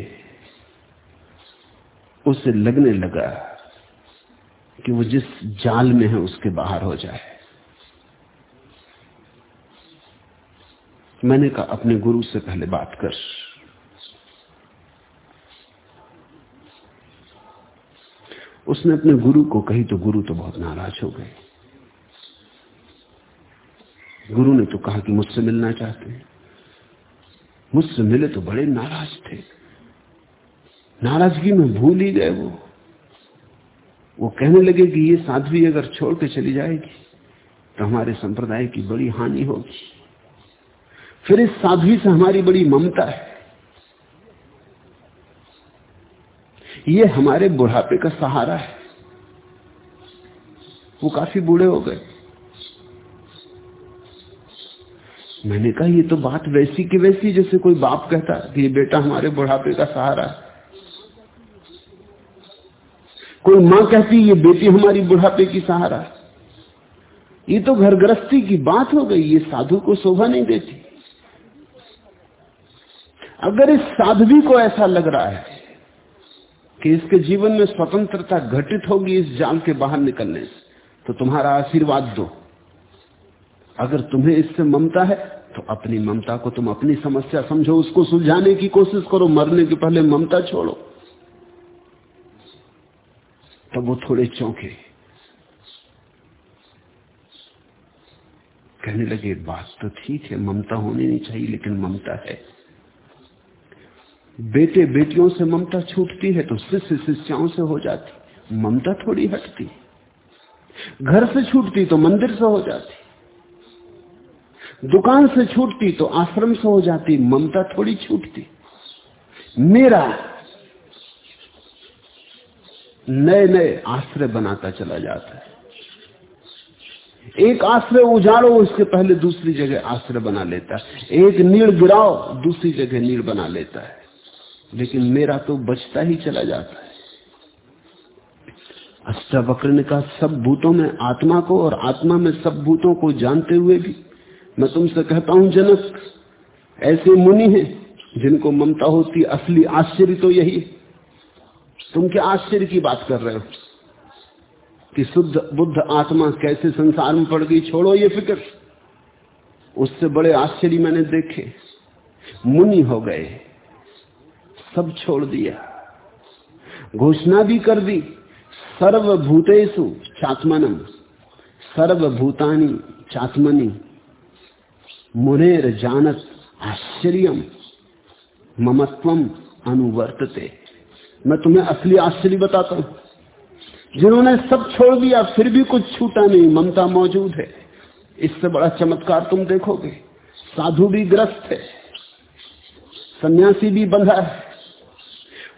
उसे लगने लगा कि वो जिस जाल में है उसके बाहर हो जाए। मैंने कहा, अपने गुरु से पहले बात कर। उसने अपने गुरु को कही तो गुरु तो बहुत नाराज़ हो गए। गुरु ने तो कहा कि मुझसे मिलना चाहते हैं। मुझसे मिले तो बड़े नाराज़ थे। नाराज़गी में भूल ही गए वो। वो कहने लगे कि ये साध्वी अगर छोड़ के चली जाएगी तो हमारे संप्रदाय की बड़ी हानि होगी। फिर इस साध्वी से हमारी बड़ी ममता है। ये हमारे बुढ़ापे का सहारा है। वो काफ़ी बूढ़े हो गए। मैंने कहा, ये तो बात वैसी की वैसी, जैसे कोई बाप कहता कि ये बेटा हमारे बुढ़ापे का सहारा है। कोई माँ कहती, ये बेटी हमारी बुढ़ापे की सहारा है। ये तो घर गृहस्थी की बात हो गई, ये साधु को शोभा नहीं देती। अगर इस साध्वी को ऐसा लग रहा है कि इसके जीवन में स्वतंत्रता घटित होगी इस जाल के बाहर निकलने से तो तुम्हारा आशीर्वाद दो। अगर तुम्हें इससे ममता है तो अपनी ममता को तुम अपनी समस्या समझो, उसको सुलझाने की कोशिश करो, मरने के पहले ममता छोड़ो। तब तो वो थोड़े चौंके। कहने लगे, बात तो ठीक है, ममता होनी नहीं चाहिए, लेकिन ममता है। बेटे बेटियों से ममता छूटती है तो शिष्य शिष्याओं से हो जाती ममता थोड़ी हटती घर से छूटती तो मंदिर से हो जाती दुकान से छूटती तो आश्रम से हो जाती ममता थोड़ी छूटती मेरा नए नए आश्रय बनाता चला जाता है। एक आश्रय उजाड़ो, उसके पहले दूसरी जगह आश्रय बना लेता है। एक नीड़ गिराओ, दूसरी जगह नीड़ बना लेता है। लेकिन मेरा तो बचता ही चला जाता है। अष्टावक्र ने कहा, सब भूतों में आत्मा को और आत्मा में सब भूतों को जानते हुए भी मैं तुमसे कहता हूँ, जनक, ऐसे मुनि हैं जिनको ममता होती, असली आश्चर्य तो यही तुम क्या आश्चर्य की बात कर रहे हो? कि शुद्ध बुद्ध आत्मा कैसे संसार में पड़ गई, छोड़ो ये फ़िक्र। उससे बड़े आश्चर्य मैंने देखे। मुनि हो गए। सब छोड़ दिया। घोषणा भी कर दी, सर्वभूतेषु चात्मनम, सर्वभूतानी चात्मनी। मुनेर जानत आश्चर्य ममत्वम अनुवर्तते। मैं तुम्हें असली आश्चर्य बताता हूँ। जिन्होंने सब छोड़ दिया, फिर भी कुछ छूटा नहीं, ममता मौजूद है। इससे बड़ा चमत्कार तुम देखोगे। साधु भी ग्रस्त है, सन्यासी भी बंधा है।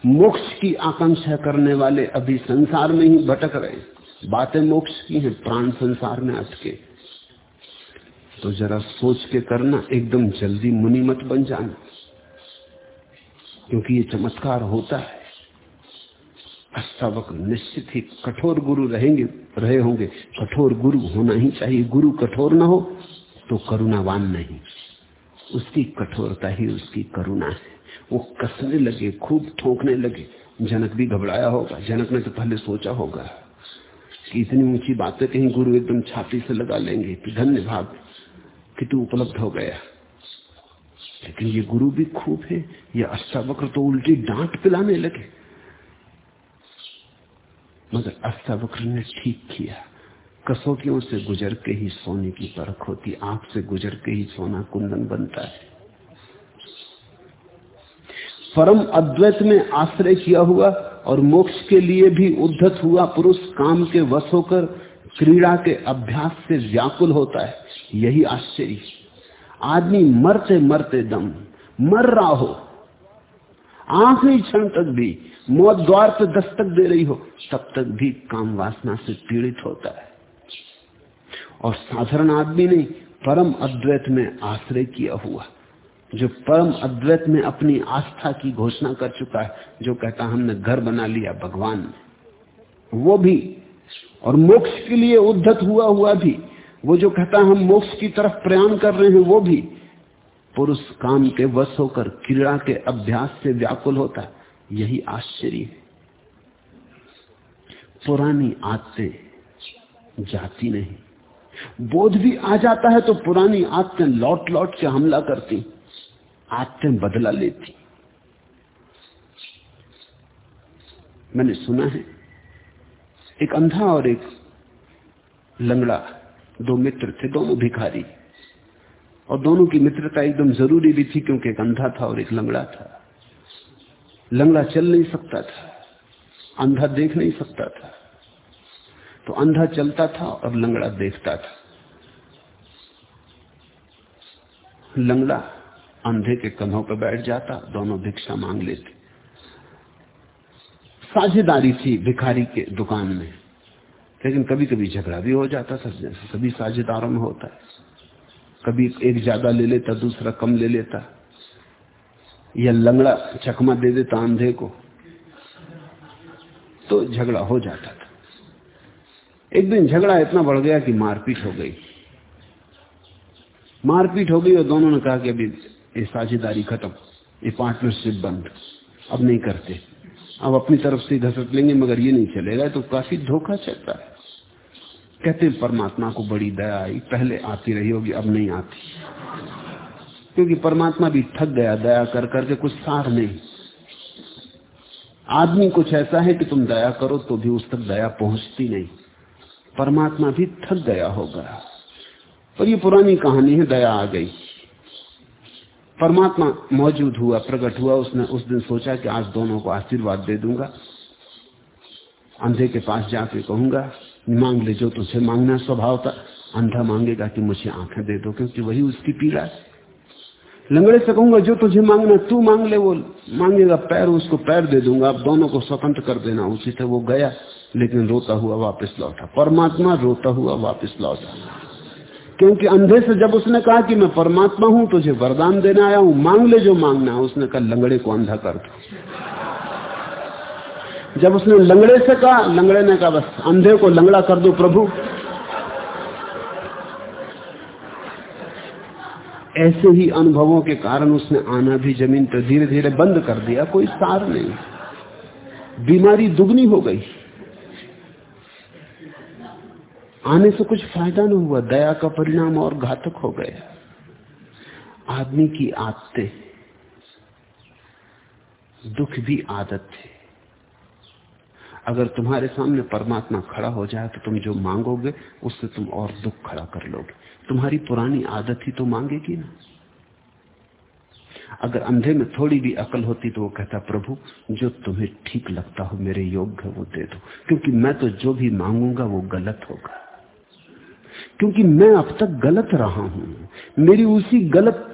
मोक्ष की आकांक्षा करने वाले अभी संसार में ही भटक रहे बातें मोक्ष की हैं, प्राण संसार में अटके तो जरा सोच के करना, एकदम जल्दी मुनि मत बन जाना। क्योंकि ये चमत्कार होता है। अष्टावक निश्चित ही कठोर गुरु रहेंगे, रहे होंगे। कठोर गुरु होना ही चाहिए। गुरु कठोर ना हो तो करुणावान नहीं। उसकी कठोरता ही उसकी करुणा है। वो कसने लगे, खूब ठोकने लगे। जनक भी घबराया होगा। जनक ने तो पहले सोचा होगा कि इतनी ऊँची बातें कहीं गुरु एकदम छाती से लगा लेंगे। कि धन्य भाग कि तू उपलब्ध हो गया। लेकिन ये गुरु भी खूब है। ये अष्टावक्र तो उल्टी डांट पिलाने लगे। मगर अष्टावक्र ने ठीक किया। कसौटियों से गुजर के ही सोने की परख होती। आँख से गुजर के ही सोना कुंदन बनता है। परम अद्वैत में आश्रय किया हुआ और मोक्ष के लिए भी उद्धत हुआ पुरुष काम के वश होकर क्रीड़ा के अभ्यास से व्याकुल होता है। यही आश्चर्य। आदमी मरते मरते दम, मर रहा हो, आखिरी क्षण तक भी, मौत द्वार पर दस्तक दे रही हो, तब तक भी काम वासना से पीड़ित होता है। और साधारण आदमी ने परम अद्वैत में आश्रय किया हुआ। जो परम अद्वैत में अपनी आस्था की घोषणा कर चुका है, जो कहता हमने घर बना लिया भगवान ने। वो भी, और मोक्ष के लिए उद्धत हुआ हुआ भी, वो जो कहता हम मोक्ष की तरफ़ प्रयाण कर रहे हैं, वो भी, पुरुष काम के वश होकर, क्रीड़ा के अभ्यास से व्याकुल होता यही आश्चर्य है। पुरानी आदतें जाती नहीं। बोध भी आ जाता है तो पुरानी आदतें लौट लौट के हमला करती आदतें बदला लेती। मैंने सुना है, एक अंधा और एक लंगड़ा, दो मित्र थे, दोनों भिखारी, और दोनों की मित्रता एकदम ज़रूरी भी थी क्योंकि एक अंधा था और एक लंगड़ा था। लंगड़ा चल नहीं सकता था, अंधा देख नहीं सकता था। तो अंधा चलता था और लंगड़ा देखता था। लंगड़ा अंधे के कंधों पर बैठ जाता, दोनों भिक्षा मांग लेते। साझेदारी थी भिखारी के दुकान में, लेकिन कभी कभी झगड़ा भी हो जाता था सभी साझेदारों में होता। है कभी एक ज़्यादा ले लेता, दूसरा कम ले लेता। या लंगड़ा चकमा दे देता अंधे को तो झगड़ा हो जाता था। एक दिन झगड़ा इतना बढ़ गया कि मारपीट हो गई। मारपीट हो गई और दोनों ने कहा कि अभी ये साझेदारी खत्म। ये पार्टनरशिप बंद। अब नहीं करते। अब अपनी तरफ़ से घसट लेंगे, मगर ये नहीं चलेगा तो काफ़ी धोखा चलता है। कहते परमात्मा को बड़ी दया आई, पहले आती रही होगी, अब नहीं आती। क्योंकि परमात्मा भी थक गया, दया कर करके कुछ सार नहीं। आदमी कुछ ऐसा है कि तुम दया करो तो भी उस तक दया पहुँचती नहीं। परमात्मा भी थक गया होगा। पर ये पुरानी कहानी है, दया आ गई। परमात्मा मौजूद हुआ, प्रकट हुआ, उसने उस दिन सोचा कि आज दोनों को आशीर्वाद दे दूँगा। अंधे के पास जाके कहूँगा, मांग ले जो तुझे मांगना स्वभाव था। अंधा मांगेगा कि मुझे आँखें दे दो, क्योंकि वही उसकी पीड़ा है। लंगड़े से कहूँगा, जो तुझे मांगना तू मांग ले, वो मांगेगा पैर, उसको पैर दे दूँगा। आप दोनों को स्वतंत्र कर देना उसी से वो गया, लेकिन रोता हुआ वापस लौटा। परमात्मा रोता हुआ वापस लौटा। क्योंकि अंधे से जब उसने कहा कि मैं परमात्मा हूँ, तुझे वरदान देने आया हूँ, मांग ले जो मांगना है, उसने कहा, लंगड़े को अंधा कर दो। जब उसने लंगड़े से कहा, लंगड़े ने कहा, बस अंधे को लंगड़ा कर दो प्रभु। ऐसे ही अनुभवों के कारण उसने आना भी ज़मीन पर धीरे धीरे बंद कर दिया, कोई सार नहीं। बीमारी दुगनी हो गई। आने से कुछ फ़ायदा नहीं हुआ, दया का परिणाम और घातक हो गया। आदमी की आदतें, दुख भी आदत थे अगर तुम्हारे सामने परमात्मा खड़ा हो जाए तो तुम जो मांगोगे, उससे तुम और दुख खड़ा कर लोगे। तुम्हारी पुरानी आदत ही तो मांगेगी ना। अगर अंधे में थोड़ी भी अकल होती तो वो कहता, प्रभु, जो तुम्हें ठीक लगता हो, मेरे योग्य वो दे दो। क्योंकि मैं तो जो भी मांगूँगा, वो गलत होगा। क्योंकि मैं अब तक गलत रहा हूँ। मेरी उसी गलत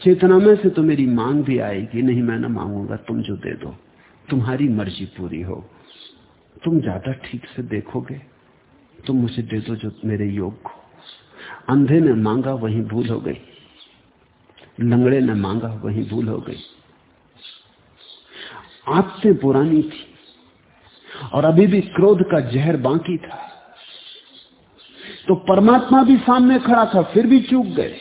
चेतना में से तो मेरी मांग भी आएगी, नहीं मैं ना मांगूँगा, तुम जो दे दो। तुम्हारी मर्ज़ी पूरी हो। तुम ज़्यादा ठीक से देखोगे। तुम मुझे दे दो जो मेरे योग को अंधे ने मांगा वही भूल हो गई। लंगड़े ने मांगा वही भूल हो गई। आदतें पुरानी थी और अभी भी क्रोध का जहर बाकी था। तो परमात्मा भी सामने खड़ा था, फिर भी चूक गए।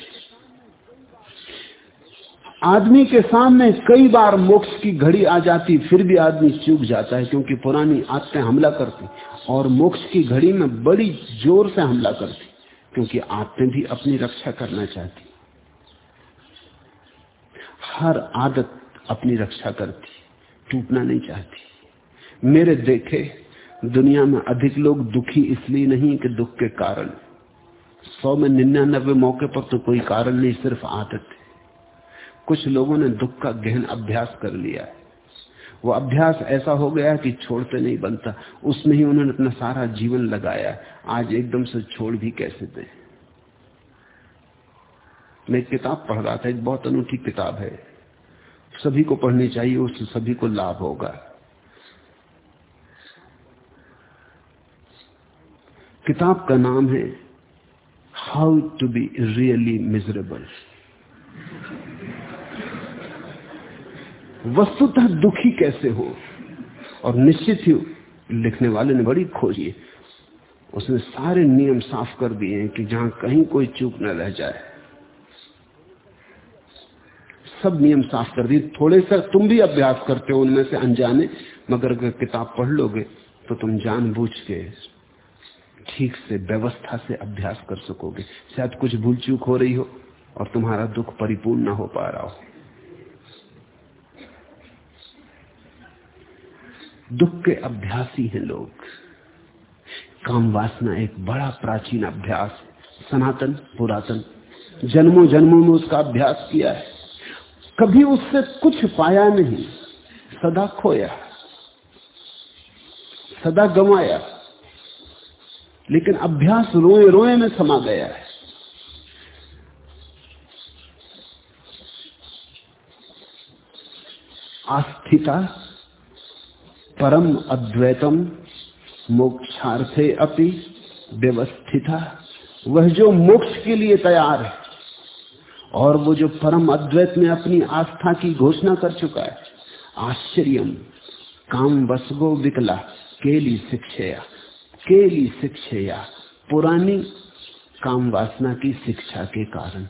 आदमी के सामने कई बार मोक्ष की घड़ी आ जाती, फिर भी आदमी चूक जाता है, क्योंकि पुरानी आदतें हमला करती और मोक्ष की घड़ी में बड़ी ज़ोर से हमला करती क्योंकि आदतें भी अपनी रक्षा करना चाहती हर आदत अपनी रक्षा करती टूटना नहीं चाहती। मेरे देखे दुनिया में अधिक लोग दुखी इसलिए नहीं कि दुख के कारण। सौ में निन्यानबे मौके पर तो कोई कारण नहीं, सिर्फ़ आदत है। कुछ लोगों ने दुख का गहन अभ्यास कर लिया है। वो अभ्यास ऐसा हो गया कि छोड़ते नहीं बनता। उसमें ही उन्होंने अपना सारा जीवन लगाया आज एकदम से छोड़ भी कैसे दे? मैं किताब पढ़ रहा था, एक बहुत अनूठी किताब है। सभी को पढ़नी चाहिए उससे सभी को लाभ होगा। किताब का नाम है how to be really miserable. वस्तुतः दुखी कैसे हो? और निश्चित ही लिखने वाले ने बड़ी खोजी उसने सारे नियम साफ़ कर दिए हैं कि जहाँ कहीं कोई चूक न रह जाए। सब नियम साफ़ कर दिए। थोड़े से तुम भी अभ्यास करते हो उनमें से अनजाने, मगर अगर किताब पढ़ लोगे तो तुम जानबूझ के ठीक से, व्यवस्था से अभ्यास कर सकोगे। शायद कुछ भूल चूक हो रही हो और तुम्हारा दुख परिपूर्ण ना हो पा रहा हो। दुख के अभ्यासी हैं लोग। काम वासना एक बड़ा प्राचीन अभ्यास सनातन, पुरातन। जन्मों जन्मों में उसका अभ्यास किया है। कभी उससे कुछ पाया नहीं। सदा खोया। सदा गंवाया। लेकिन अभ्यास रोए रोए में समा गया है। आस्थिता परम अद्वैतम मोक्षार्थे अपि व्यवस्थिता। वह जो मोक्ष के लिए तैयार है और वो जो परम अद्वैत में अपनी आस्था की घोषणा कर चुका है। आश्चर्यम, काम बसगो विकला, केली शिक्षया। केली शिक्षया पुरानी काम वासना की शिक्षा के कारण,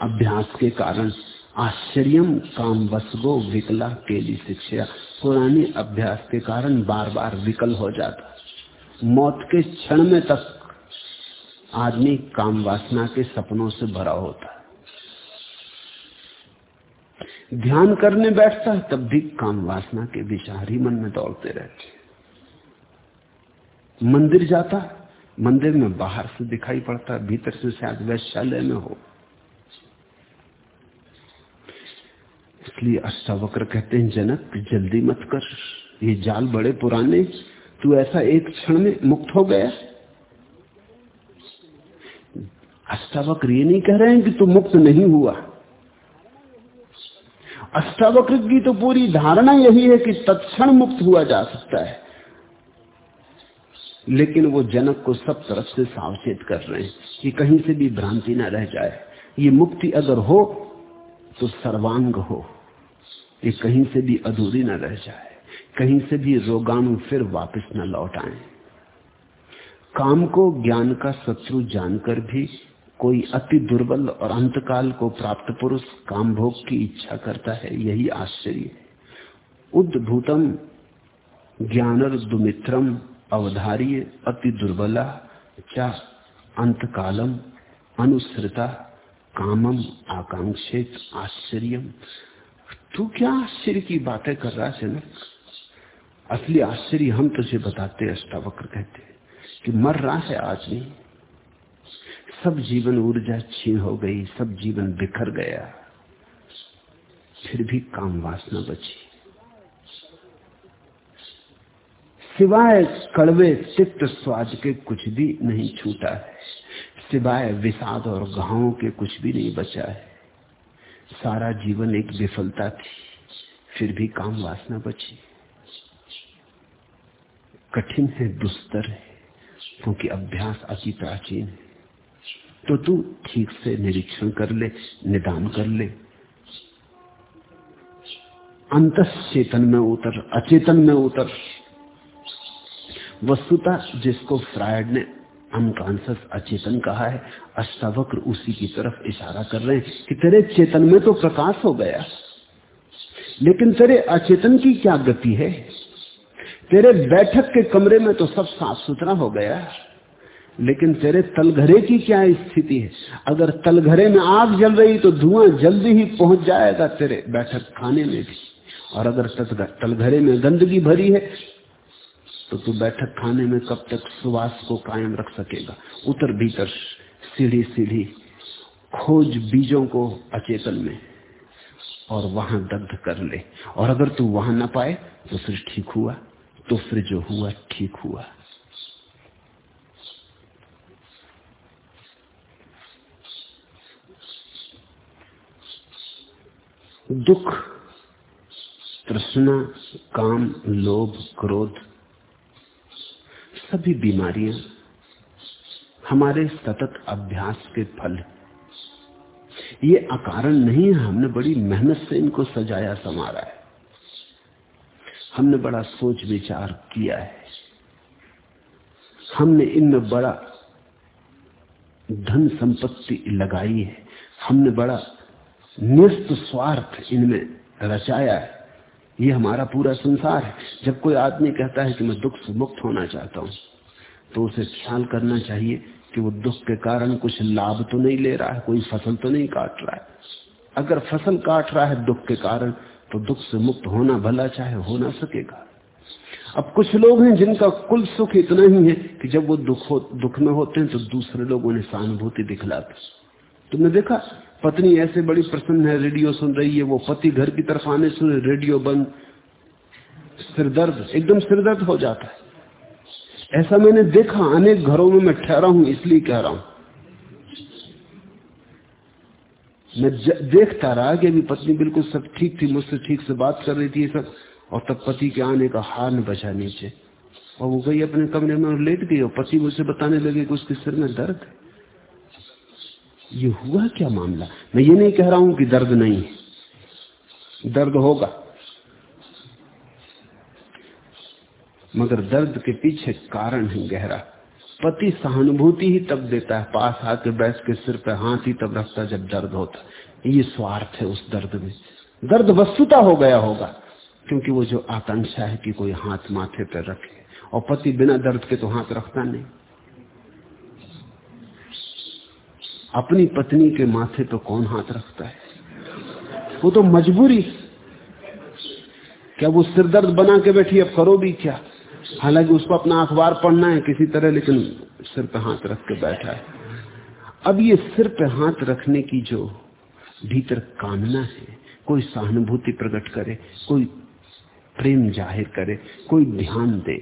अभ्यास के कारण, आश्चर्यम काम बसगो विकला केली शिक्षा पुरानी अभ्यास के कारण बार बार विकल हो जाता। मौत के क्षण में तक आदमी काम वासना के सपनों से भरा होता। है ध्यान करने बैठता है, तब भी काम वासना के विचार ही मन में दौड़ते रहते मंदिर जाता, मंदिर में बाहर से दिखाई पड़ता, भीतर से शायद वैश्यालय में हो। इसलिए अष्टावक्र कहते हैं, जनक, जल्दी मत कर, ये जाल बड़े पुराने, तू ऐसा एक क्षण में मुक्त हो गया। अष्टावक्र ये नहीं कह रहे हैं कि तू मुक्त नहीं हुआ। अष्टावक्र की तो पूरी धारणा यही है कि तत्क्षण मुक्त हुआ जा सकता है। लेकिन वो जनक को सब तरफ़ से सावचेत कर रहे हैं कि कहीं से भी भ्रांति ना रह जाए। ये मुक्ति अगर हो तो सर्वांग हो। ये कहीं से भी अधूरी न रह जाए। कहीं से भी रोगाणु फिर वापस न लौट आए। काम को, ज्ञान का शत्रु जानकर भी कोई अति दुर्बल और अंतकाल को प्राप्त पुरुष काम भोग की इच्छा करता है, यही आश्चर्य है। उद्भूतम ज्ञानर दुमित्रम अवधार्य अति दुर्बला क्या अंतकालम, अनुसृता, कामम, आकांक्षित आश्चर्य तू क्या आश्चर्य की बातें कर रहा है ना असली आश्चर्य हम तुझे बताते अष्टावक्र कहते कि मर रहा है आज आदमी। सब जीवन ऊर्जा छीन हो गई, सब जीवन बिखर गया। फिर भी काम वासना बची। सिवाय कड़वे चित्त स्वाद के कुछ भी नहीं छूटा है। सिवाय विषाद और घावों के कुछ भी नहीं बचा है। सारा जीवन एक विफलता थी, फिर भी काम वासना बची। कठिन है, दुस्तर है, क्योंकि अभ्यास अति प्राचीन है। तो तू ठीक से निरीक्षण कर ले, निदान कर ले। अंत चेतन में उतर, अचेतन में उतर। वस्तुता जिसको फ्रायड ने अनकॉन्सियस अचेतन कहा है, अष्टावक्र उसी की तरफ़ इशारा कर रहे हैं कि तेरे चेतन में तो प्रकाश हो गया। लेकिन तेरे अचेतन की क्या गति है? तेरे बैठक के कमरे में तो सब साफ़ सुथरा हो गया। लेकिन तेरे तलघरे की क्या स्थिति है? अगर तलघरे में आग जल रही तो धुआँ जल्दी ही पहुँच जाएगा तेरे बैठक खाने में भी। और अगर तलघरे में गंदगी भरी है तो तू बैठक खाने में कब तक सुवास को कायम रख सकेगा? उतर भीतर सीढ़ी सीढ़ी खोज बीजों को अचेतन में और वहाँ दग्ध कर ले। और अगर तू वहाँ ना पाए तो फिर ठीक हुआ। तो फिर जो हुआ, ठीक हुआ। दुख, तृष्णा, काम, लोभ, क्रोध सभी बीमारियाँ हमारे सतत अभ्यास के फल ये अकारण नहीं है, हमने बड़ी मेहनत से इनको सजाया, संवारा है। हमने बड़ा सोच विचार किया है। हमने इनमें बड़ा धन संपत्ति लगाई है। हमने बड़ा निस्त स्वार्थ इनमें रचाया है। ये हमारा पूरा संसार है। जब कोई आदमी कहता है कि मैं दुख से मुक्त होना चाहता हूँ तो उसे ख्याल करना चाहिए कि वो दुख के कारण कुछ लाभ तो नहीं ले रहा है, कोई फ़सल तो नहीं काट रहा है। अगर फ़सल काट रहा है दुख के कारण तो दुख से मुक्त होना भला चाहे हो ना सकेगा। अब कुछ लोग हैं जिनका कुल सुख इतना ही है कि जब वो दुख हो, दुख में होते हैं तो दूसरे लोग उन्हें सहानुभूति दिखलाते। तुमने देखा? पत्नी ऐसे बड़ी प्रसन्न है, रेडियो सुन रही है, वो पति घर की तरफ़ आने सुने रेडियो बंद सिरदर्द एकदम सिरदर्द हो जाता है। ऐसा मैंने देखा, अनेक घरों में मैं ठहरा हूँ, इसलिए कह रहा हूँ। मैं देखता रहा कि अभी पत्नी बिल्कुल सब ठीक थी, मुझसे ठीक से बात कर रही थी सब, और तब पति के आने का न बचा नीचे। और वो गई अपने कमरे में और लेट गई, और पति मुझसे बताने लगे कि उसके सिर में दर्द है। ये हुआ क्या मामला? मैं ये नहीं कह रहा हूँ कि दर्द नहीं है। दर्द होगा। मगर दर्द के पीछे कारण है गहरा। पति सहानुभूति ही तब देता है, पास आके बैठ के सिर पे हाथ ही तब रखता जब दर्द होता ये स्वार्थ है उस दर्द में। दर्द वस्तुता हो गया होगा, क्योंकि वो जो आकांक्षा है कि कोई हाथ माथे पर रखे। और पति बिना दर्द के तो हाथ रखता नहीं। अपनी पत्नी के माथे तो कौन हाथ रखता है? वो तो मजबूरी क्या वो सिरदर्द बना के बैठी अब करो भी क्या? हालाँकि उसको अपना अखबार पढ़ना है किसी तरह, लेकिन सिर पे हाथ रख के बैठा है। अब ये सिर पे हाथ रखने की जो भीतर कामना है, कोई सहानुभूति प्रकट करे, कोई प्रेम ज़ाहिर करे, कोई ध्यान दे,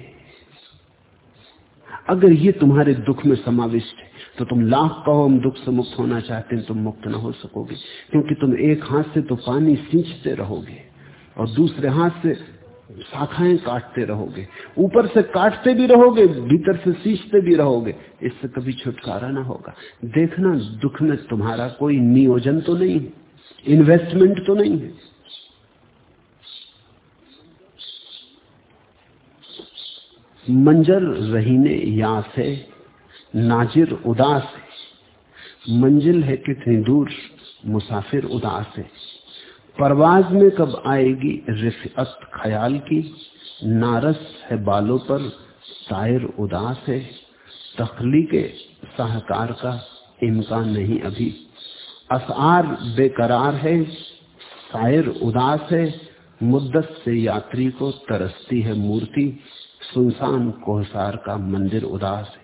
अगर ये तुम्हारे दुख में समाविष्ट है तो तुम लाख कहो, हम दुख से मुक्त होना चाहते हैं, तुम मुक्त ना हो सकोगे। क्योंकि तुम एक हाथ से तो पानी सींचते रहोगे और दूसरे हाथ से शाखाएँ काटते रहोगे। ऊपर से काटते भी रहोगे, भीतर से सींचते भी रहोगे। इससे कभी छुटकारा ना होगा। देखना, दुख में तुम्हारा कोई नियोजन तो नहीं है इन्वेस्टमेंट तो नहीं है। मंजर रहीने या से नाजिर उदास है। मंजिल है कितनी दूर, मुसाफिर उदास है। परवाज में कब आएगी रिफत ख्याल की? नारस है बालों पर, शायर उदास है। तखली के सहकार का इम्कान नहीं अभी। असार बेकरार है, शायर उदास है। मुद्दत से यात्री को तरसती है मूर्ति, सुनसान कोहसार का मंदिर उदास है।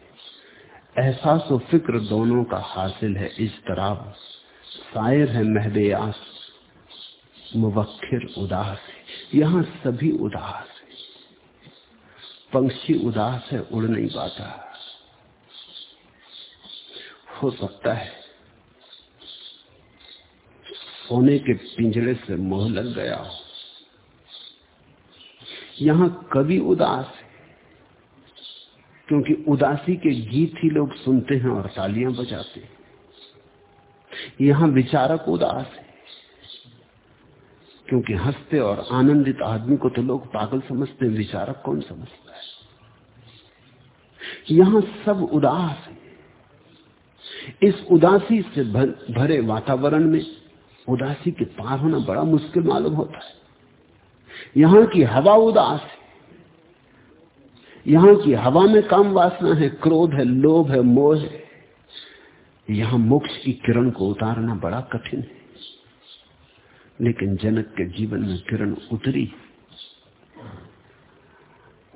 एहसास व फ़िक्र दोनों का हासिल है इस तरह। शायर है महदेयास मुवक्खिर उदास है। यहाँ सभी उदास है। पंक्षी उदास है, उड़ नहीं पाता। हो सकता है सोने के पिंजरे से मोह लग गया हो। यहाँ कवि उदास क्योंकि उदासी के गीत ही लोग सुनते हैं और तालियाँ बजाते हैं। यहाँ विचारक उदास है। क्योंकि हँसते और आनंदित आदमी को तो लोग पागल समझते हैं, विचारक कौन समझता है? यहाँ सब उदास है। इस उदासी से भरे वातावरण में उदासी के पार होना बड़ा मुश्किल मालूम होता है। यहाँ की हवा उदास है। यहाँ की हवा में काम वासना है, क्रोध है, लोभ है, मोह है। यहाँ मोक्ष की किरण को उतारना बड़ा कठिन है। लेकिन जनक के जीवन में किरण उतरी।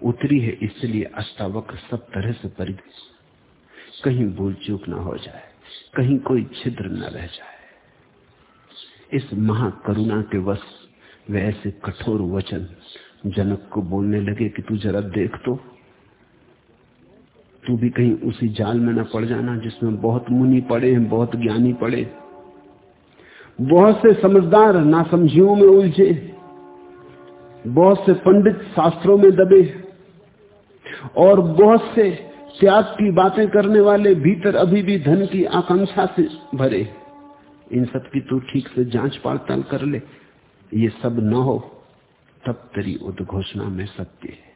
उतरी है इसलिए अष्टावक्र सब तरह से परिचित कहीं भूल चूक ना हो जाए, कहीं कोई छिद्र न रह जाए। इस महाकरुणा के वश वे ऐसे कठोर वचन जनक को बोलने लगे कि तू जरा देख तो। तू भी कहीं उसी जाल में न पड़ जाना जिसमें बहुत मुनि पड़े हैं, बहुत ज्ञानी पड़े। बहुत से समझदार नासमझियों में उलझे। बहुत से पंडित शास्त्रों में दबे। और बहुत से त्याग की बातें करने वाले भीतर अभी भी धन की आकांक्षा से भरे। इन सब की तू ठीक से जाँच पड़ताल कर ले। ये सब न हो, तब तेरी उद्घोषणा में सत्य है।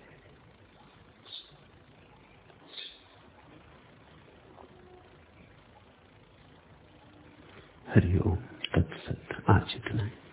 हरिओम तत्सत। आज इतना है।